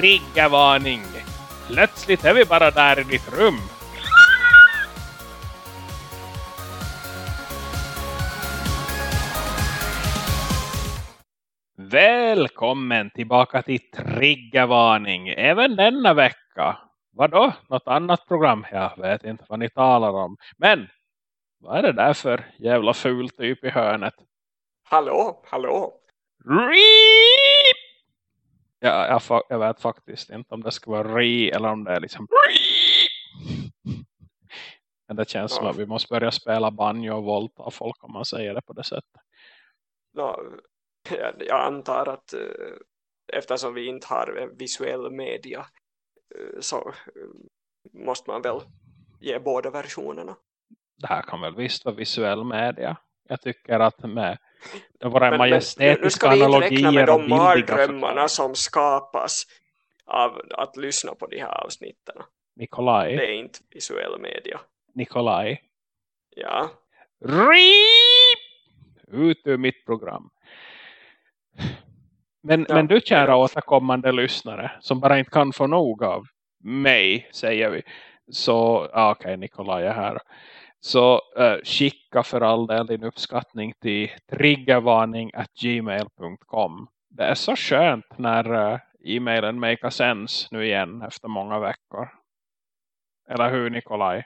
triggervarning. Plötsligt är vi bara där i ditt rum. Välkommen tillbaka till Triggervarning. Även denna vecka. Vadå? Något annat program? Jag vet inte vad ni talar om. Men, vad är det där för jävla ful typ i hörnet? Hallå, hallå. Reep! Ja, jag, fa- jag vet faktiskt inte om det ska vara re eller om det är liksom! Men det känns som Ja. att vi måste börja spela banjo och volta folk om man säger det på det sättet. Nå, jag, jag antar att eh, eftersom vi inte har visuell media eh, så eh, måste man väl ge båda versionerna. Det här kan väl visst vara visuell media. Jag tycker att med våra Men, men majestätiska räkna analogier och bildiga mardrömmarna som skapas av att lyssna på de här avsnitten. Nikolaj, Det är inte visuell media. Nikolaj. Ja, Reep! Ut ur mitt program. Men, Ja, men du kära återkommande lyssnare som bara inte kan få nog av mig, säger vi. Så, okej, Nikolaj är här. Så eh, skicka för all del din uppskattning till triggervarning.gmail.com. Det är så skönt när eh, e-mailen make sense nu igen efter många veckor. Eller hur Nikolaj?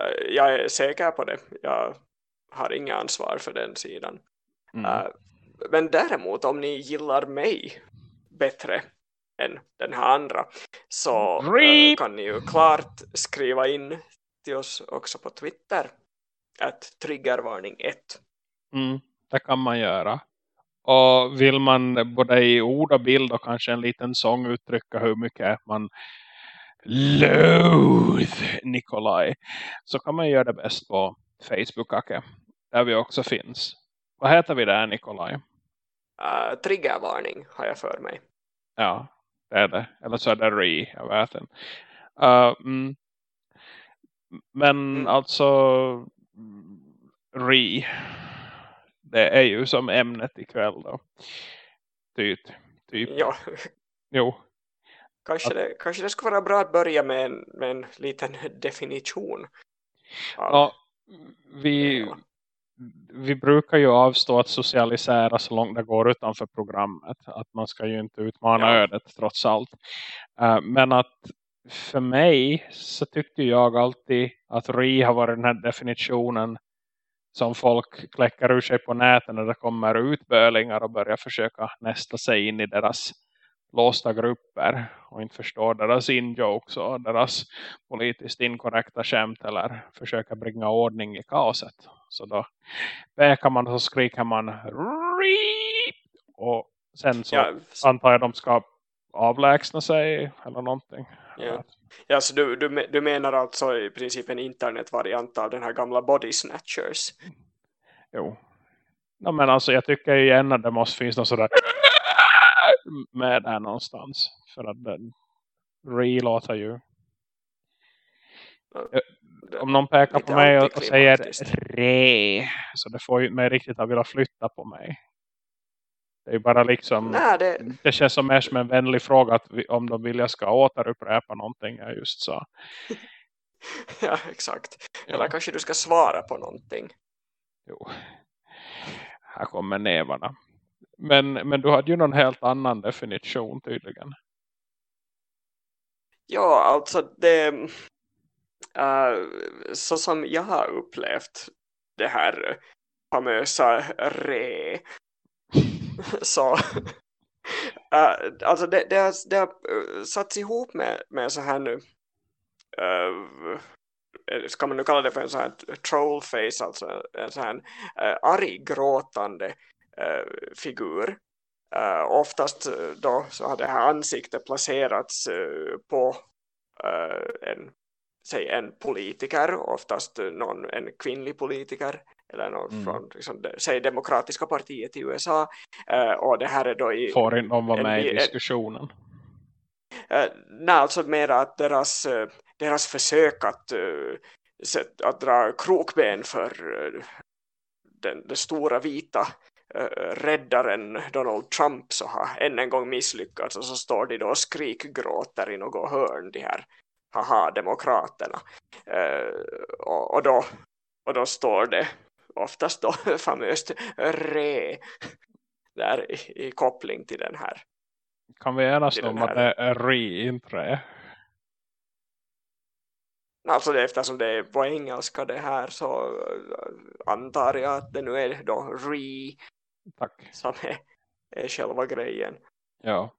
eh, jag är säker på det. Jag har inga ansvar för den sidan. Mm. Uh, men däremot om ni gillar mig bättre än den här andra så Reep! kan ni ju klart skriva in till oss också på Twitter att triggervarning 1. Mm, det kan man göra. Och vill man både i ord och bild och kanske en liten sång uttrycka hur mycket man loathe Nikolaj så kan man göra det bäst på Facebook Ake, där vi också finns. Vad heter vi där Nikolaj? Uh, triggervarning har jag för mig. Ja, det är det. Eller så är det Re, jag vet inte. Uh, mm. Men Mm. alltså Re det är ju som ämnet ikväll då. Typ. typ. Ja, Jo. kanske, det, kanske det skulle vara bra att börja med en, med en liten definition. av- Ja, vi, Ja. vi brukar ju avstå att socialisera så långt det går utanför programmet. Att man ska ju inte utmana Ja. ödet trots allt. Eh, men att för mig så tyckte jag alltid att RI har varit den här definitionen som folk kläcker ur sig på nätet när det kommer utbölingar och börjar försöka nästa sig in i deras låsta grupper och inte förstår deras in-jokes och deras politiskt inkorrekta skämt eller försöka bringa ordning i kaoset. Så då pekar man och så skriker man RIP! och sen så Ja, antar jag de ska avlägsna sig eller någonting. Ja. Ja, så du, du, du menar alltså i princip en internetvariant av den här gamla Body Snatchers? Jo. Ja, men alltså jag tycker ju igen att det måste finnas någon sådär med där någonstans. För att den re låter ju. Om någon pekar på mig och, och säger re. Så det får ju mig riktigt att vilja flytta på mig. Det är bara liksom. Nej, det, Det känns som mer som en vänlig fråga att vi, om de vill jag ska återupprepa någonting jag just sa. ja, exakt. Ja. Eller kanske du ska svara på någonting. Jo. Här kommer nävarna. Men, men du hade ju någon helt annan definition tydligen. Ja, alltså det... eh, så som jag har upplevt det här famösa re så Uh, eh, alltså det, det, har, det har eh, satts ihop med, med så här nu. Uh, ska man nu kalla det för en sån här trollface alltså en sån här uh, arg gråtande uh, figur. Uh, oftast då så har det här ansiktet placerats på en, säg en politiker, oftast någon, en kvinnlig politiker eller någon Mm. från liksom, säg demokratiska partiet i USA Eh, och det här är då i Får inte de vara en med i diskussionen? Eh, nej, alltså mer att deras, eh, deras försök att, sätt, att dra krokben för den, den stora vita uh, räddaren Donald Trump så har än en gång misslyckats och så står de då och skrikgråter i något hörn de här haha demokraterna uh, och, och, då, och då står det oftast då famöst re där i, i koppling till den här kan vi enas om att det är re, inte Alltså det, eftersom det är på engelska det här så uh, antar jag att det nu är då re Tack. som är, är själva grejen. Ja.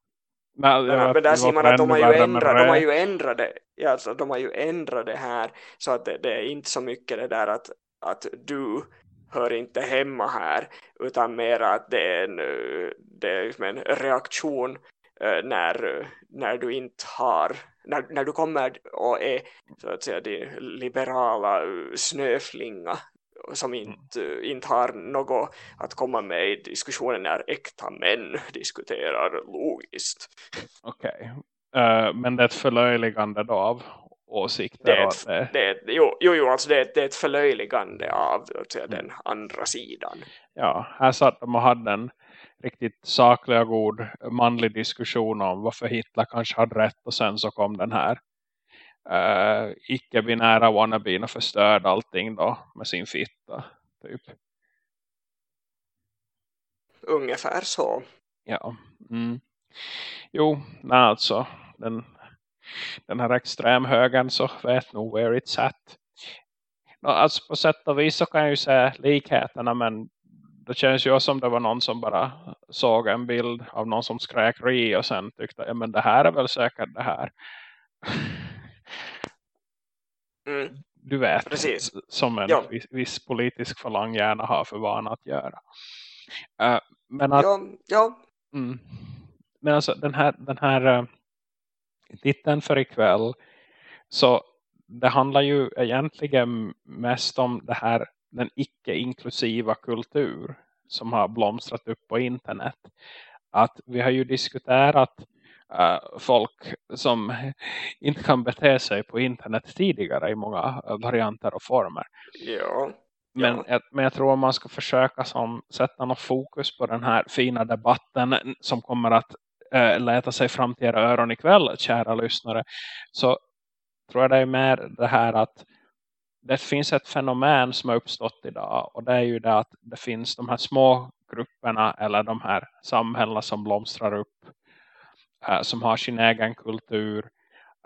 Men, men, men där ser man att de har ju ändrat, de har ju ändrat det, ja, alltså, de har ju ändrat det här så att det, det, är inte så mycket det där att, att du hör inte hemma här utan mer att det är en, uh, det är liksom en reaktion uh, när, när du inte har när, när du kommer och är så att säga de liberala snöflinga som mm. inte, inte har något att komma med i diskussionen när äkta män diskuterar logiskt. Okej, okay. uh, men det är ett förlöjligande då av åsikter? Det är ett, det... Det är, jo, jo, alltså det är, det är ett förlöjligande av säga, mm. den andra sidan. Ja, här satt de och hade en riktigt saklig och god manlig diskussion om varför Hitler kanske hade rätt och sen så kom den här uh, icke-binära wannabeen och förstörde allting då med sin fitta typ. Ungefär så. Ja. Mm. Jo, nej alltså den, den här extremhögern så vet nog where it's at. Alltså på sätt och vis så kan jag ju säga likheterna men det känns ju som det var någon som bara såg en bild av någon som skrek ri och sen tyckte ja men det här är väl säkert det här. Mm. Du vet, Precis. som en ja. viss, viss, politisk falang gärna har för vana att göra. Uh, men att, ja, ja. Mm, men alltså den här, den här uh, titeln för ikväll så det handlar ju egentligen mest om det här den icke-inklusiva kultur som har blomstrat upp på internet. Att vi har ju diskuterat uh, folk som inte kan bete sig på internet tidigare i många varianter och former. Ja. Men, jag, men jag tror att man ska försöka som, sätta något fokus på den här fina debatten som kommer att äh, leta sig fram till era öron ikväll, kära lyssnare. Så tror jag det är mer det här att det finns ett fenomen som har uppstått idag och det är ju det att det finns de här små grupperna eller de här samhällena som blomstrar upp äh, som har sin egen kultur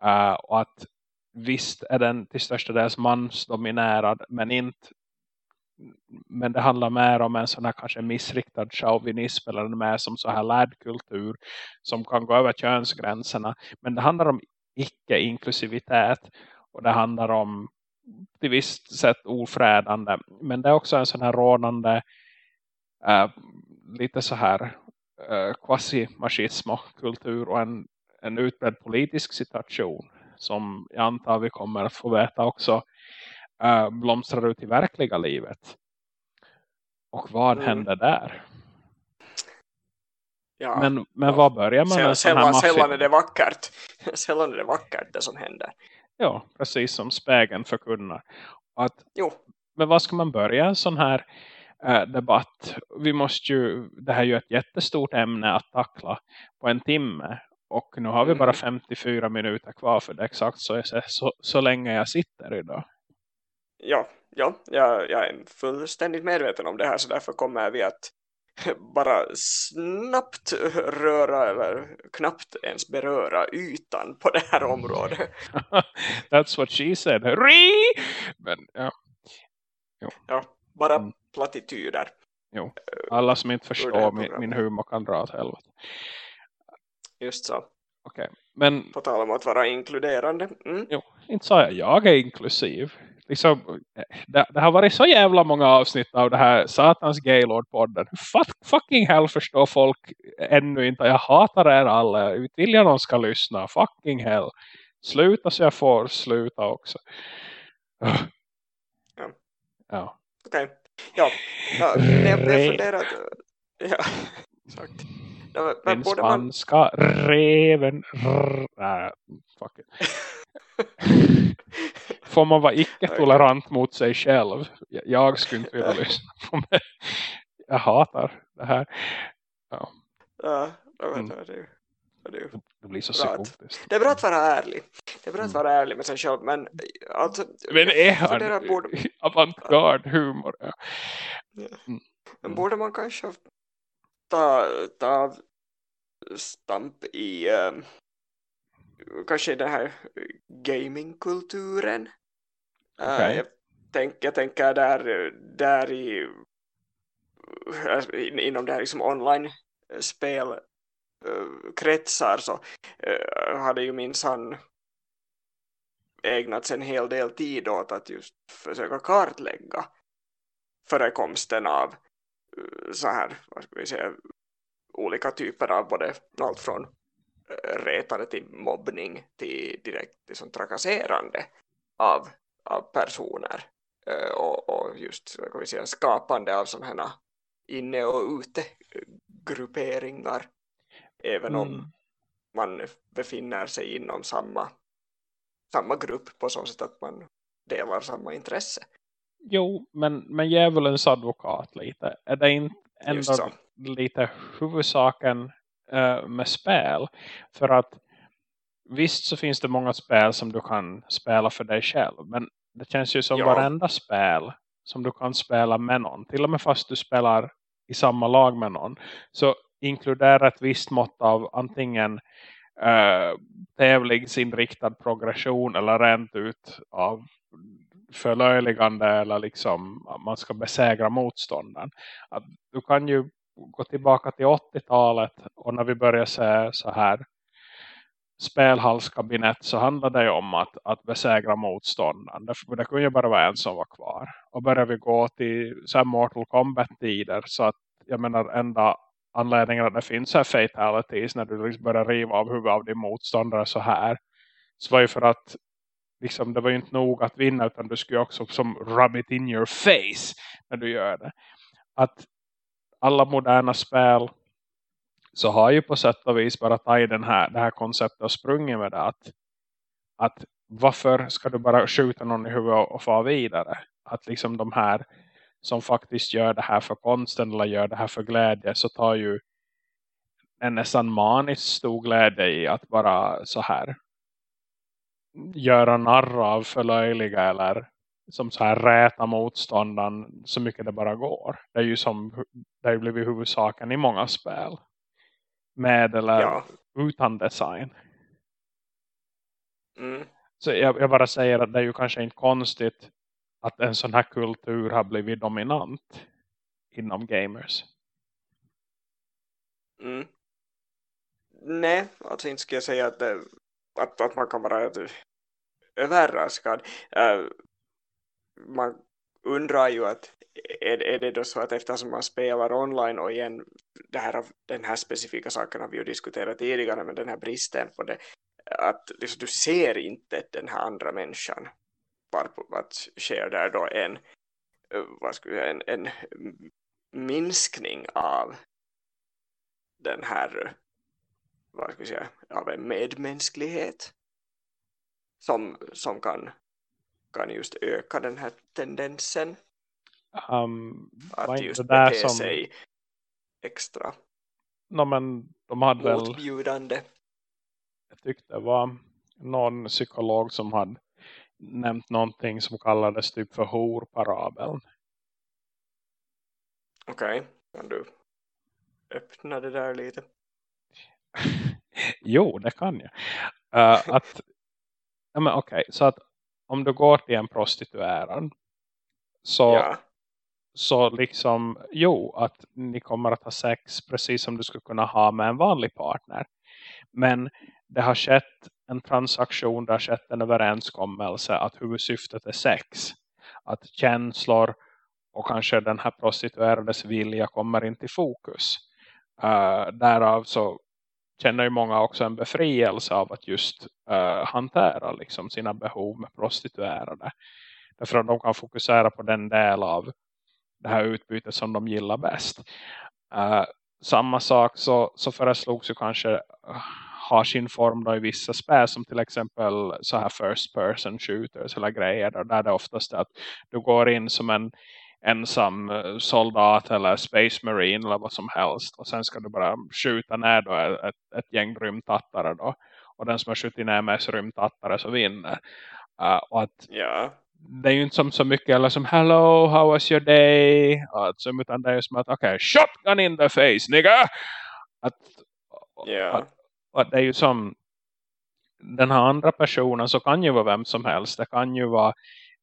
äh, och att visst är den till största dels mansdominerad men inte men det handlar mer om en sån här kanske missriktad chauvinism eller mer som så här lärdkultur som kan gå över könsgränserna men det handlar om icke-inklusivitet och det handlar om till visst sätt ofrädande. Men det är också en sån här rådande äh, lite så här äh, quasi-machismo-kultur och en, en utbredd politisk situation som jag antar vi kommer att få veta också äh, blomstrar ut i verkliga livet. Och vad mm. händer där? Ja, men, men vad börjar man med? Sällan, sällan är det vackert. Sällan är det vackert det som händer. Ja, precis som spegeln förkunnar. Att, jo. Men vad ska man börja en sån här äh, debatt? Vi måste ju, det här är ju ett jättestort ämne att tackla på en timme. Och nu har vi bara 54 mm. minuter kvar för det exakt så, så, så länge jag sitter idag. Ja, ja jag, jag är fullständigt medveten om det här så därför kommer vi att bara snabbt röra eller knappt ens beröra ytan på det här området. That's what she said. Re! Men, ja. Jo. ja, bara mm. plattityder. Jo. Alla som inte förstår min, min humor kan dra åt helvete. Just så. Okej, okay. Men... På tal om att vara inkluderande. Mm. Jo, inte sa jag. Jag är inklusiv liksom, det, det, har varit så jävla många avsnitt av det här satans Gaylord-podden. Fuck, fucking hell förstår folk ännu inte. Jag hatar er alla. Jag vill jag någon ska lyssna. Fucking hell. Sluta så jag får sluta också. Ja. Ja. Okej. Okay. Ja. ja jag, jag funderat. Ja, exakt. Men Den spanska man... reven. Rr, äh, fuck får man vara icke-tolerant mot sig själv. Jag skulle inte vilja lyssna på mig. jag hatar det här. Ja. Ja, jag vet Mm. vad det. Det Det blir så psykotiskt. Det är bra att vara ärlig. Det är bra att Mm. vara ärlig med sig själv. Men alltså, Men är han borde, avantgarde humor? Ja. men Mm. borde man kanske ta, ta stamp i eh, kanske den här gamingkulturen? Eh, Okej. jag, tänk, jag tänker där, där i alltså, in- inom det här liksom online spel eh, kretsar så eh, hade ju minsann ägnats en hel del tid åt att just försöka kartlägga förekomsten av eh, så här, vad ska vi säga, olika typer av både allt från eh, retande till mobbning till direkt liksom, trakasserande av, av personer Eh, och, och just ska vi säga, skapande av sådana inne och ute eh, grupperingar även om Mm. man befinner sig inom samma, samma grupp på så sätt att man delar samma intresse. Jo, men, men djävulens advokat lite. Är det inte ändå lite huvudsaken eh, med spel? För att visst så finns det många spel som du kan spela för dig själv. Men det känns ju som Ja. varenda spel som du kan spela med någon. Till och med fast du spelar i samma lag med någon. Så inkluderar ett visst mått av antingen uh, tävlingsinriktad progression eller rent ut av förlöjligande eller liksom att man ska besegra motståndaren. Att du kan ju gå tillbaka till 80-talet och när vi börjar se så här spelhalskabinett så handlade det ju om att, att besegra motståndaren. Därför det kunde ju bara vara en som var kvar. Och börjar vi gå till så här Mortal Kombat-tider så att jag menar enda anledningen att det finns så här fatalities när du liksom börjar riva av huvudet av din motståndare så här så var ju för att liksom, det var ju inte nog att vinna utan du skulle också som rub it in your face när du gör det. Att alla moderna spel så har ju på sätt och vis bara tagit den här, det här konceptet och sprungit med det att, att varför ska du bara skjuta någon i huvudet och få vidare? Att liksom de här som faktiskt gör det här för konsten eller gör det här för glädje så tar ju en nästan maniskt stor glädje i att bara så här göra narr av förlöjliga eller som så här räta motståndaren så mycket det bara går. Det är ju som det har blivit huvudsaken i många spel. Med eller Ja. utan design. Mm. Så jag, jag bara säger att det är ju kanske inte konstigt att en sån här kultur har blivit dominant inom gamers. Mm. Nej, alltså inte skulle jag säga att, det, att, att man kan vara överraskad. Uh, man undrar ju att är, är det då så att eftersom man spelar online och igen det här, den här specifika saken har vi ju diskuterat tidigare men den här bristen på det att liksom, du ser inte den här andra människan varpå sker där då en vad skulle jag, en, en minskning av den här vad ska vi säga, av en medmänsklighet som, som kan, kan just öka den här tendensen Um, att just bete som, sig extra no, men de hade väl, motbjudande. jag tyckte det var någon psykolog som hade nämnt någonting som kallades typ för horparabeln. Okej, kan du öppna det där lite? jo, det kan jag. Uh, att, ja, men okej, så att om du går till en prostituerad så, Ja, så liksom, jo, att ni kommer att ha sex precis som du skulle kunna ha med en vanlig partner. Men det har skett en transaktion, det har skett en överenskommelse att huvudsyftet är sex. Att känslor och kanske den här prostituerades vilja kommer inte i fokus. Uh, därav så känner ju många också en befrielse av att just uh, hantera liksom, sina behov med prostituerade. Därför att de kan fokusera på den del av det här utbytet som de gillar bäst. Uh, samma sak så, så föreslogs ju kanske uh, ha sin form då i vissa spel som till exempel så här first person shooters eller grejer där det oftast är att du går in som en ensam eh, soldat eller space marine eller vad som helst. Och sen ska du bara skjuta ner då ett, ett gäng rymdtattare då. Och den som har skjutit ner mest rymdtattare så vinner. Uh, och att ja. det är ju inte som så mycket eller som hello, how was your day? Alltså, utan det är ju som att okej, okay, shotgun in the face, nigga! Att, yeah. att, att det är ju som den här andra personen så kan ju vara vem som helst. Det kan ju vara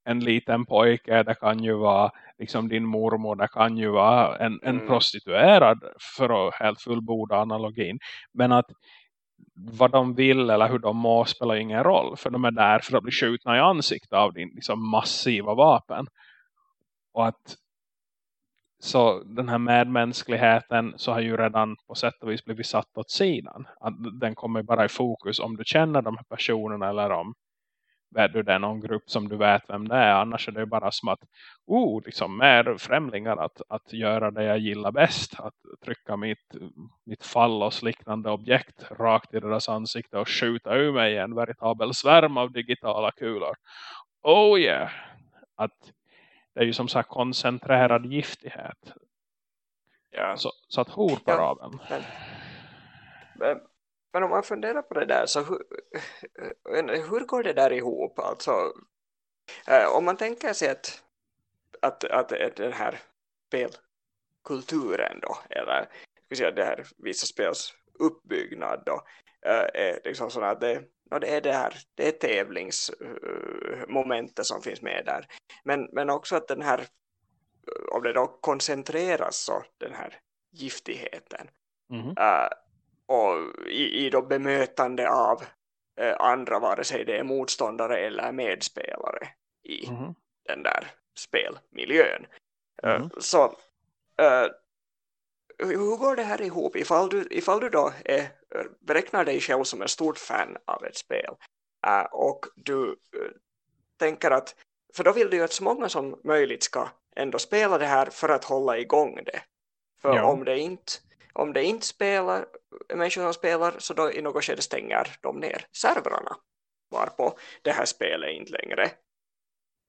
en liten pojke, det kan ju vara liksom din mormor, det kan ju vara en, en mm. prostituerad för att helt fullborda analogin. Men att vad de vill eller hur de må spelar ingen roll. För de är där för att bli skjutna i ansiktet av din liksom, massiva vapen. Och att så den här medmänskligheten så har ju redan på sätt och vis blivit satt åt sidan. Att den kommer bara i fokus om du känner de här personerna eller om du det är någon grupp som du vet vem det är. Annars är det bara som att oh, liksom mer främlingar att, att göra det jag gillar bäst. Att trycka mitt, mitt fallos-liknande objekt rakt i deras ansikte och skjuta ur mig en veritabel svärm av digitala kulor. Oh yeah! Att det är ju som sagt koncentrerad giftighet. Ja. Så, så att hor på ja. Men, men, men, om man funderar på det där så hur, hur går det där ihop? Alltså, eh, om man tänker sig att, att, att, den här spelkulturen då, eller ska säga, det här vissa spels uppbyggnad då, eh, är liksom sådana att det, och det är det här, det är tävlingsmomentet som finns med där. Men, men också att den här, om det då koncentreras så, den här giftigheten. Mm. Uh, och i, i då bemötande av uh, andra, vare sig det är motståndare eller medspelare i mm. den där spelmiljön. Mm. Så hur går det här ihop ifall du, ifall du då är, beräknar dig själv som en stort fan av ett spel äh, och du äh, tänker att för då vill du ju att så många som möjligt ska ändå spela det här för att hålla igång det för ja. om det inte om det inte spelar människor som spelar så då i något skede stänger de ner servrarna. Varpå det här spelet inte längre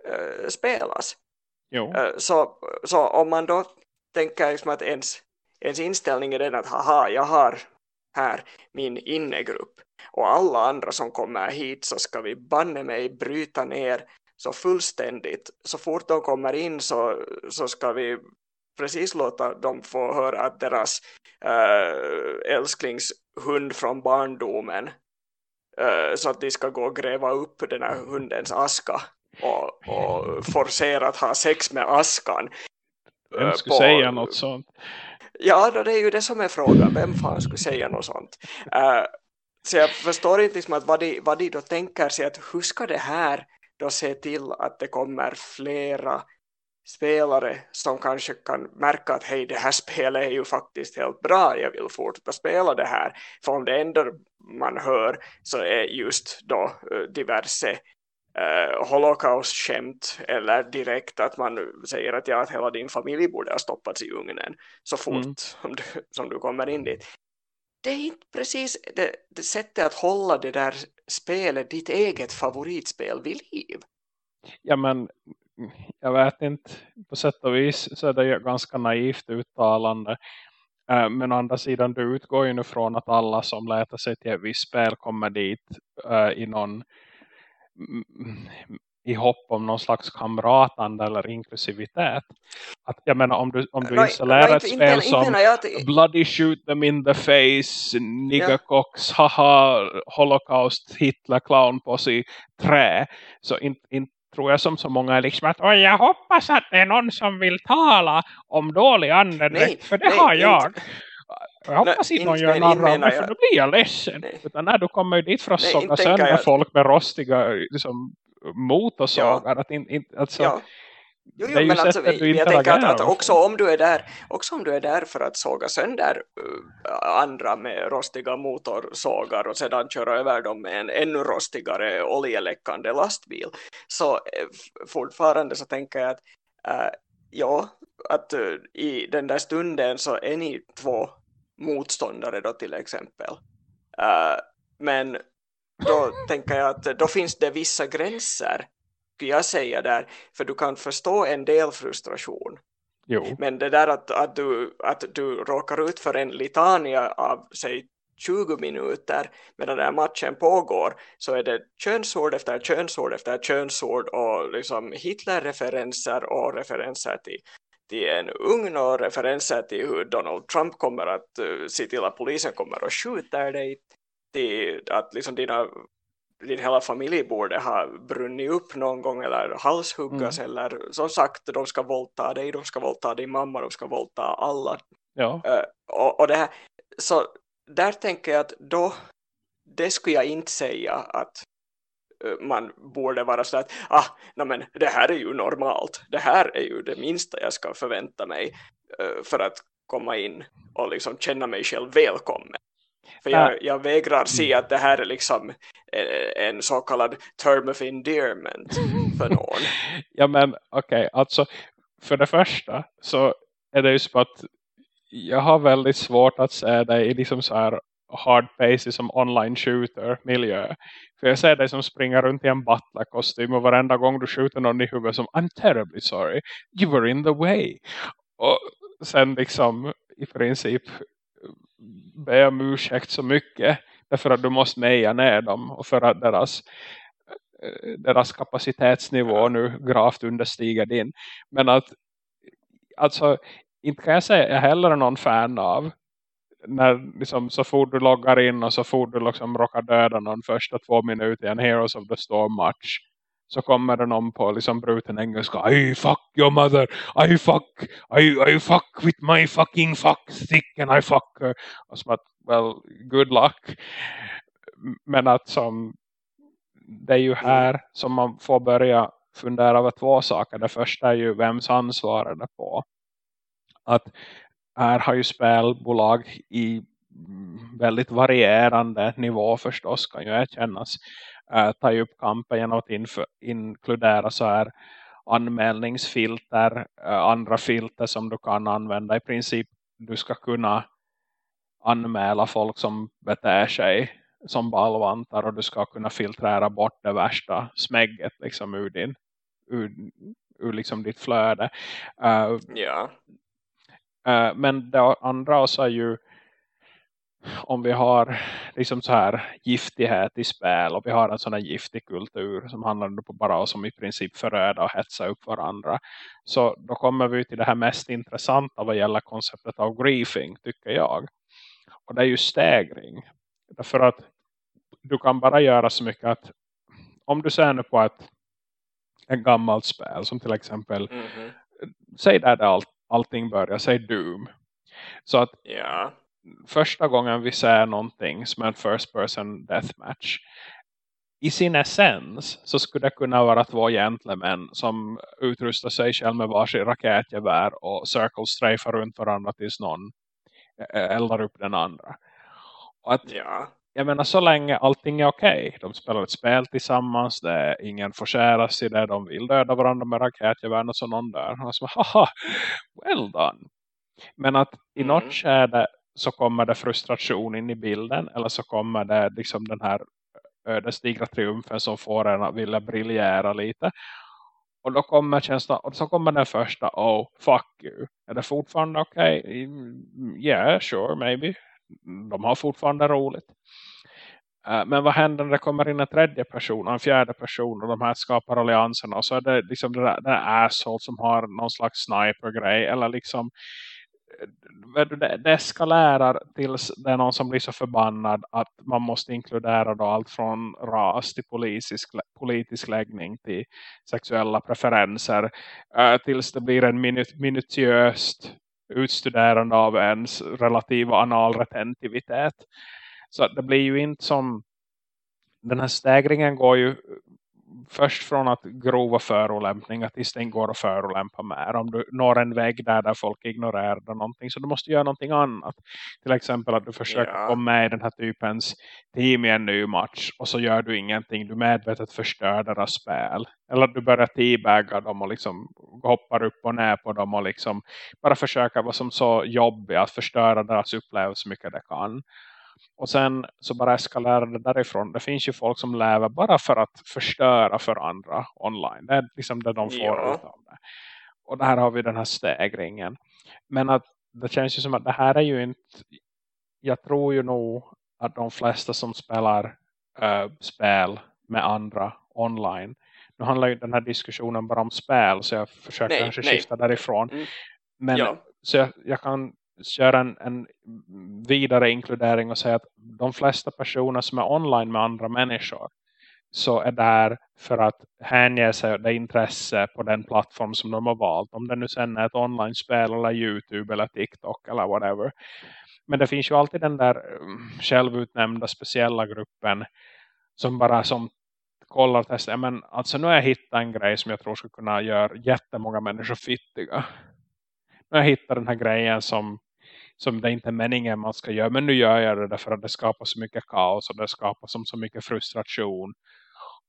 äh, spelas. Så, så om man då tänker liksom att ens ens inställning är den att haha, jag har här min innegrupp och alla andra som kommer hit så ska vi banne mig bryta ner så fullständigt. Så fort de kommer in så, så ska vi precis låta dem få höra att deras äh, älsklingshund från barndomen äh, så att de ska gå och gräva upp den här hundens aska och, och forcera att ha sex med askan. Vem skulle på, säga något sånt? Ja, då det är ju det som är frågan. Vem fan skulle säga något sånt? Så jag förstår inte liksom att vad, de, vad de då tänker sig att hur ska det här då se till att det kommer flera spelare som kanske kan märka att hej det här spelet är ju faktiskt helt bra, jag vill fortsätta spela det här. För om det enda man hör så är just då uh, diverse uh, holocaust-skämt eller direkt att man säger att, ja, att hela din familj borde ha stoppats i ugnen så fort mm. som, du, som du kommer in dit. Det är inte precis det, det sättet att hålla det där spelet, ditt eget favoritspel vid liv. Ja men jag vet inte, på sätt och vis så är det ju ganska naivt uttalande. Uh, men å andra sidan, du utgår ju nu från att alla som letar sig till ett visst spel kommer dit uh, i någon i hopp om någon slags kamratande eller inklusivitet. Att, jag menar om du, om du no, installerar no, ett spel inte, som inte. Bloody shoot them in the face, niggercocks, ja. haha, holocaust, Hitler, clown på sig, trä. Så inte in, tror jag som så många är liksom att jag hoppas att det är någon som vill tala om dålig andedräkt, för det nej, har jag. Inte. Jag hoppas inte någon gör narr av mig för då blir jag ledsen. Nej. Utan när du kommer dit för att såga sönder jag... folk med rostiga liksom, motorsågar. Ja. Att in, in, alltså, ja. Jo, jo men alltså, jag tänker att, att också, om du är där, också om du är där för att såga sönder uh, andra med rostiga motorsågar och sedan köra över dem med en ännu rostigare oljeläckande lastbil så uh, fortfarande så tänker jag att uh, ja, att uh, i den där stunden så är ni två motståndare då till exempel. Uh, men då tänker jag att då finns det vissa gränser skulle jag säga där. För du kan förstå en del frustration Jo. Men det där att, att, du, att du råkar ut för en litania av säg 20 minuter medan den här matchen pågår så är det könsord efter könsord efter könsord och liksom Hitler-referenser och referenser till, till en ugn och referenser till hur Donald Trump kommer att uh, se till att polisen kommer och skjuter dig till att liksom dina din hela familj borde ha brunnit upp någon gång eller halshuggas mm. eller som sagt de ska våldta dig, de ska våldta din mamma, de ska våldta alla. Ja. Uh, och, och det här, så där tänker jag att då det skulle jag inte säga att uh, man borde vara så att ah, nej men det här är ju normalt, det här är ju det minsta jag ska förvänta mig uh, för att komma in och liksom känna mig själv välkommen. För jag, jag vägrar se att det här är liksom en, en så kallad term of endearment för någon. ja men okej, okay, alltså för det första så är det ju så att jag har väldigt svårt att se dig i liksom så här hard pace som online shooter miljö. För jag ser dig som springer runt i en butler-kostym och varenda gång du skjuter någon i huvudet som I'm terribly sorry, you were in the way. Och sen liksom i princip be om ursäkt så mycket därför att du måste meja ner dem och för att deras eh, deras kapacitetsnivå nu gravt understiger din. Men att alltså inte kan jag säga jag heller någon fan av när liksom, så fort du loggar in och så fort du liksom råkar döda någon första två minuter i en Heroes of the Storm match så kommer det någon på liksom bruten engelska I fuck your mother I fuck I, I fuck with my fucking fuck stick and I fuck her. Och som att well good luck. Men att som det är ju här som man får börja fundera över två saker. Det första är ju vems ansvar är det på? Att här har ju spelbolag i mm, väldigt varierande nivå förstås kan ju erkännas äh, ta upp kampen genom att inkludera så här anmälningsfilter, äh, andra filter som du kan använda. I princip du ska kunna anmäla folk som beter sig som ballvantar och du ska kunna filtrera bort det värsta smägget liksom ur, din, ur, ur liksom ditt flöde. Uh, ja. Uh, men det andra också är ju om vi har liksom så här giftighet i spel och vi har en sån här giftig kultur som handlar på bara som i princip föröda och hetsa upp varandra så då kommer vi till det här mest intressanta vad gäller konceptet av griefing tycker jag. Och det är ju stägring därför att du kan bara göra så mycket att om du ser nu på ett en gammalt spel som till exempel mm -hmm. säg där det all, allting börjar, säg Doom. Så att ja första gången vi ser någonting som en first person deathmatch i sin essens så skulle det kunna vara två gentlemän som utrustar sig själv med varsin raketgevär och circle strafar runt varandra tills någon eh, eldar upp den andra. Och att, ja. Jag menar så länge allting är okej. Okay. De spelar ett spel tillsammans. Det är, ingen får skäras i det. De vill döda varandra med raketgevär och så någon dör. Och så, haha, well done. Men att i mm. något skede så kommer det frustration in i bilden eller så kommer det liksom den här ödesdigra triumfen som får en att vilja briljera lite och då kommer känslan, och så kommer den första oh fuck you, är det fortfarande okej? Okay? Yeah, sure, maybe de har fortfarande roligt eh, men vad händer när det kommer in en tredje person och en fjärde person och de här skapar allianserna och så är det liksom den där, den där asshole som har någon slags sniper-grej eller liksom det, ska eskalerar tills det är någon som blir så förbannad att man måste inkludera då allt från ras till politisk, politisk läggning till sexuella preferenser eh, tills det blir en minut, minutiöst utstuderande av ens relativa analretentivitet. Så det blir ju inte som den här stägringen går ju först från att grova förolämpningar tills den går att förolämpa mer. Om du når en väg där, där folk ignorerar någonting. Så du måste göra någonting annat. Till exempel att du försöker ja. komma med i den här typens team i en ny match. Och så gör du ingenting. Du medvetet förstör deras spel. Eller att du börjar teabagga dem och liksom hoppar upp och ner på dem. Och liksom bara försöka vara som så jobbig att förstöra deras upplevelse så mycket det kan. Och sen så bara eskalerar det därifrån. Det finns ju folk som lever bara för att förstöra för andra online. Det är liksom det de får ja. ut av det. och där har vi den här stegringen. Men att det känns ju som att det här är ju inte jag tror ju nog att de flesta som spelar äh, spel med andra online nu handlar ju den här diskussionen bara om spel så jag försöker nej, kanske nej. skifta därifrån. Mm. Men ja. så jag, jag, kan köra en, en vidare inkludering och säga att de flesta personer som är online med andra människor så är där för att hänge sig det intresse på den plattform som de har valt. Om det nu sen är ett online-spel eller Youtube eller TikTok eller whatever. Men det finns ju alltid den där mm, självutnämnda speciella gruppen som bara som kollar och testar. Men alltså nu har jag hittat en grej som jag tror skulle kunna göra jättemånga människor fittiga. Nu har jag hittat den här grejen som som det inte är meningen man ska göra. Men nu gör jag det därför att det skapar så mycket kaos och det skapar som så mycket frustration.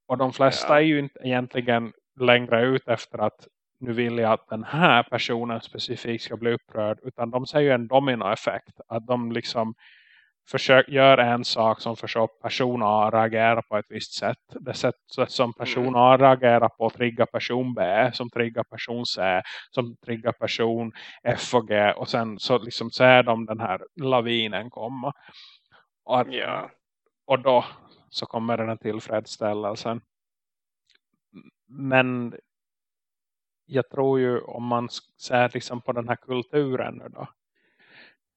Och de flesta ja. är ju inte egentligen längre ut efter att nu vill jag att den här personen specifikt ska bli upprörd. Utan de säger ju en dominoeffekt. Att de liksom försöker göra en sak som försöker person A reagera på ett visst sätt. Det sätt som person mm. A reagerar på triggar person B som triggar person C som triggar person F och G och sen så liksom ser de den här lavinen komma. Och, att, yeah. och då så kommer den här tillfredsställelsen. Men jag tror ju om man ser liksom på den här kulturen nu då.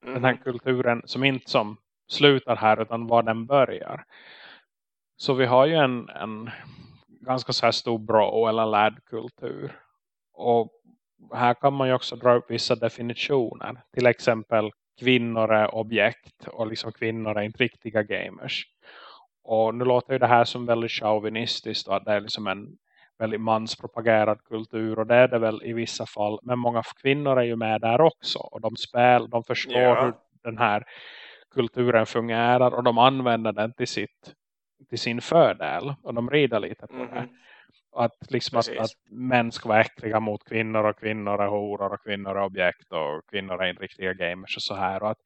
Mm. Den här mm. kulturen som inte som slutar här utan var den börjar. Så vi har ju en, en ganska så här stor bra eller lärd-kultur. Och här kan man ju också dra upp vissa definitioner. Till exempel kvinnor är objekt och liksom kvinnor är inte riktiga gamers. Och nu låter ju det här som väldigt chauvinistiskt och att det är liksom en väldigt manspropagerad kultur och det är det väl i vissa fall. Men många kvinnor är ju med där också och de spel, de förstår yeah. hur den här kulturen fungerar och de använder den till, sitt, till sin fördel och de rider lite på mm -hmm. det. Att, liksom att, att, män ska vara äckliga mot kvinnor och kvinnor är horor och kvinnor är objekt och kvinnor är riktiga gamers och så här. Och att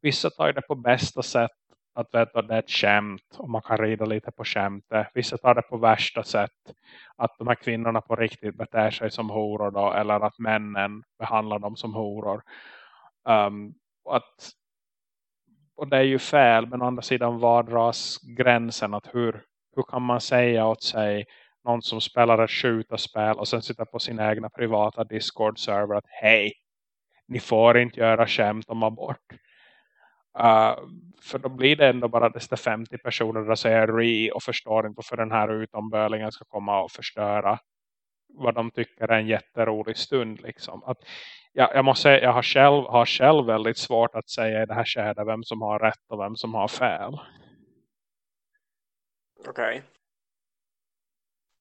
vissa tar det på bästa sätt att veta, det är ett skämt och man kan rida lite på skämtet. Vissa tar det på värsta sätt att de här kvinnorna på riktigt beter sig som horor då, eller att männen behandlar dem som horor. Um, att och det är ju fel men å andra sidan var dras gränsen att hur, hur kan man säga åt sig någon som spelar ett skjutarspel och sen sitter på sin egna privata Discord-server att hej, ni får inte göra skämt om abort. Uh, för då blir det ändå bara dessa 50 personer som säger re och förstår inte varför den här utombörlingen ska komma och förstöra vad de tycker är en jätterolig stund. Liksom. Att jag, jag måste säga, jag har själv, har själv väldigt svårt att säga i det här skedet vem som har rätt och vem som har fel. Okej.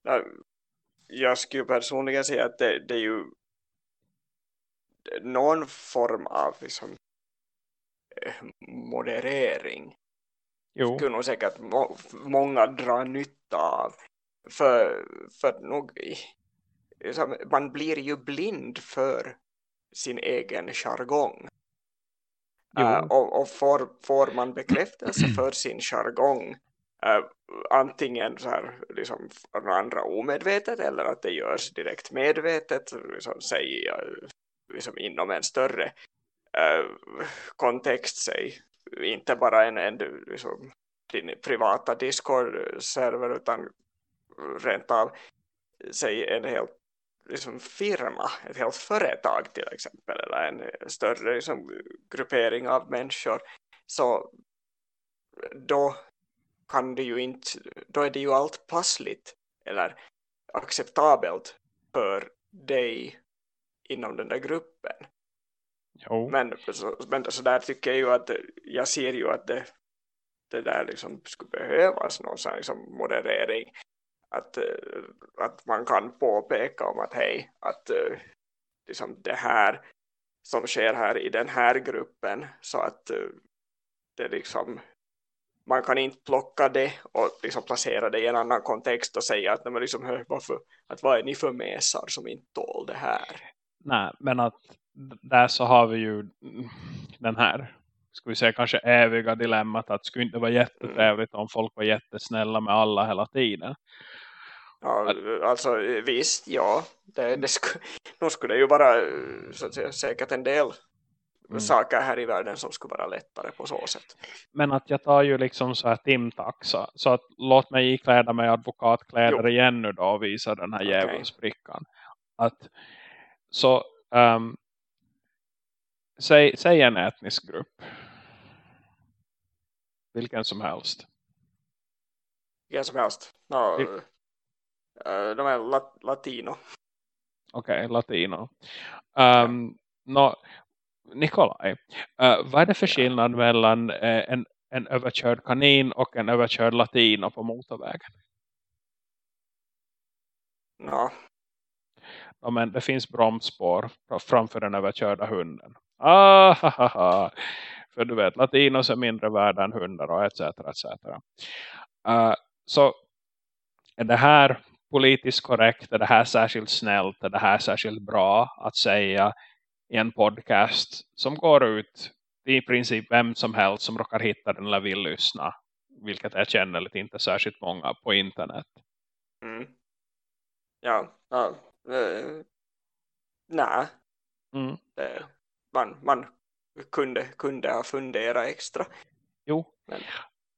Okay. Jag skulle personligen säga att det, det är ju någon form av liksom, eh, moderering. Jo. Skulle nog säkert må, många dra nytta av. För, för nog, man blir ju blind för sin egen jargong. Uh, och, och får, får man bekräftelse för sin jargong uh, antingen så här, liksom, av andra omedvetet eller att det görs direkt medvetet liksom, säg, uh, liksom, inom en större kontext säg, inte bara en, en liksom, din privata Discord-server utan rent av säg en helt liksom firma, ett helt företag till exempel eller en större liksom, gruppering av människor så då kan det ju inte, då är det ju allt passligt eller acceptabelt för dig inom den där gruppen. Jo. Men, så, men så där tycker jag ju att jag ser ju att det, det där liksom skulle behövas någon sån liksom moderering att, eh, att man kan påpeka om att hej, att eh, liksom det här som sker här i den här gruppen så att eh, det liksom man kan inte plocka det och liksom placera det i en annan kontext och säga att, man liksom, varför, att vad är ni för mesar som inte tål det här? Nej, men att där så har vi ju den här ska vi säga kanske eviga dilemmat att det skulle inte vara jättetrevligt om folk var jättesnälla med alla hela tiden. Ja, alltså visst, ja. Det, det sku, nu skulle det ju vara så att säga, säkert en del mm. saker här i världen som skulle vara lättare på så sätt. Men att jag tar ju liksom så här timtaxa. Så att låt mig ikläda mig advokatkläder jo. igen nu då och visa den här djävulsbrickan. Att så um, säg, säg en etnisk grupp. Vilken som helst. Vilken som helst. No, de är lat latino. Okej, okay, latino. Um, no, Nikolaj, uh, vad är det för skillnad mellan uh, en, en överkörd kanin och en överkörd latino på motorvägen? Ja. ja men det finns bromsspår framför den överkörda hunden. Ah, ha, ha, ha. För du vet, latinos är mindre värda än hundar och etc. etc. Uh, så är det här politiskt korrekt? Är det här särskilt snällt? Är det här särskilt bra att säga i en podcast som går ut i princip vem som helst som råkar hitta den eller vill lyssna. Vilket jag känner lite inte särskilt många på internet. Mm. Ja, ja äh, nej. Mm. Det, man, man kunde, kunde ha funderat extra. Jo, Men.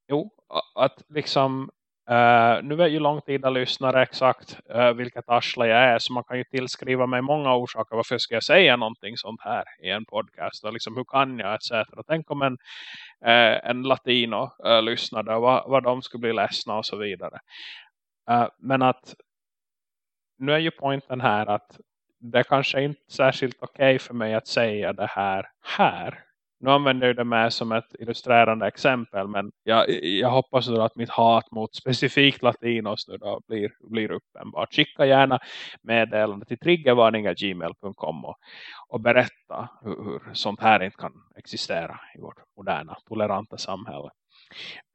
jo att liksom Uh, nu är ju långtida lyssnare exakt uh, vilket arsle jag är så man kan ju tillskriva mig många orsaker varför ska jag säga någonting sånt här i en podcast och liksom hur kan jag etc. Tänk om en, uh, en latino uh, lyssnade och vad, vad de skulle bli ledsna och så vidare. men att nu är ju poängen här att det kanske inte är särskilt okej okay för mig att säga det här här nu använder jag det med som ett illustrerande exempel. Men jag, jag hoppas då att mitt hat mot specifikt latinos nu då blir, blir uppenbart. Skicka gärna meddelande till triggervarningar.gmail.com och, och berätta hur, hur, sånt här inte kan existera i vårt moderna, toleranta samhälle.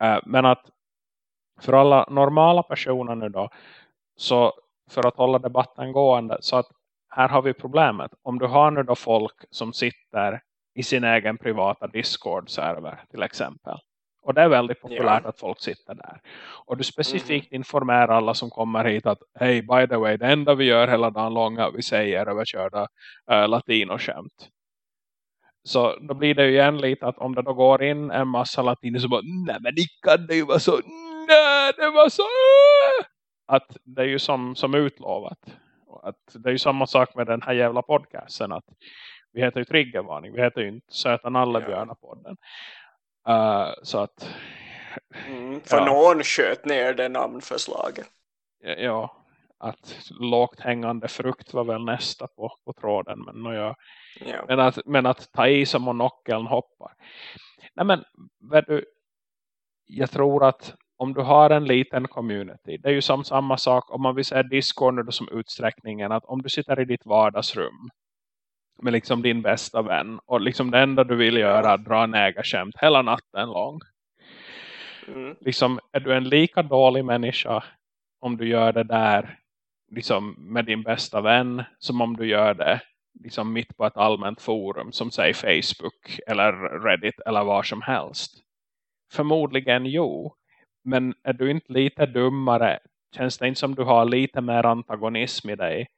Uh, men att för alla normala personer nu då så för att hålla debatten gående så att här har vi problemet. Om du har nu då folk som sitter i sin egen privata Discord-server till exempel. Och det är väldigt populärt ja. att folk sitter där. Och du specifikt mm. informerar alla som kommer hit att hej, by the way, det enda vi gör hela dagen långa, vi säger överkörda äh, latinoskämt. Så då blir det ju igen lite att om det då går in en massa latiner så bara, nej men det kan det ju vara så, nej det var så, att det är ju som, som utlovat. Att det är ju samma sak med den här jävla podcasten att vi heter ju Triggervarning. Vi heter ju inte Söta Nallebjörna podden. Uh, så att... Mm, för ja. någon sköt ner det namnförslaget. Ja, att lågt hängande frukt var väl nästa på, på tråden. Men, ja. men, att, men att ta i som monockeln hoppar. Nej men, du, jag tror att om du har en liten community. Det är ju som samma sak om man vill säga Discord nu som utsträckningen. Att om du sitter i ditt vardagsrum med liksom din bästa vän. Och liksom det enda du vill göra är att dra en ägarskämt hela natten lång. Mm. Liksom, är du en lika dålig människa om du gör det där liksom med din bästa vän som om du gör det liksom mitt på ett allmänt forum som säger Facebook eller Reddit eller var som helst. Förmodligen jo. Men är du inte lite dummare känns det inte som du har lite mer antagonism i dig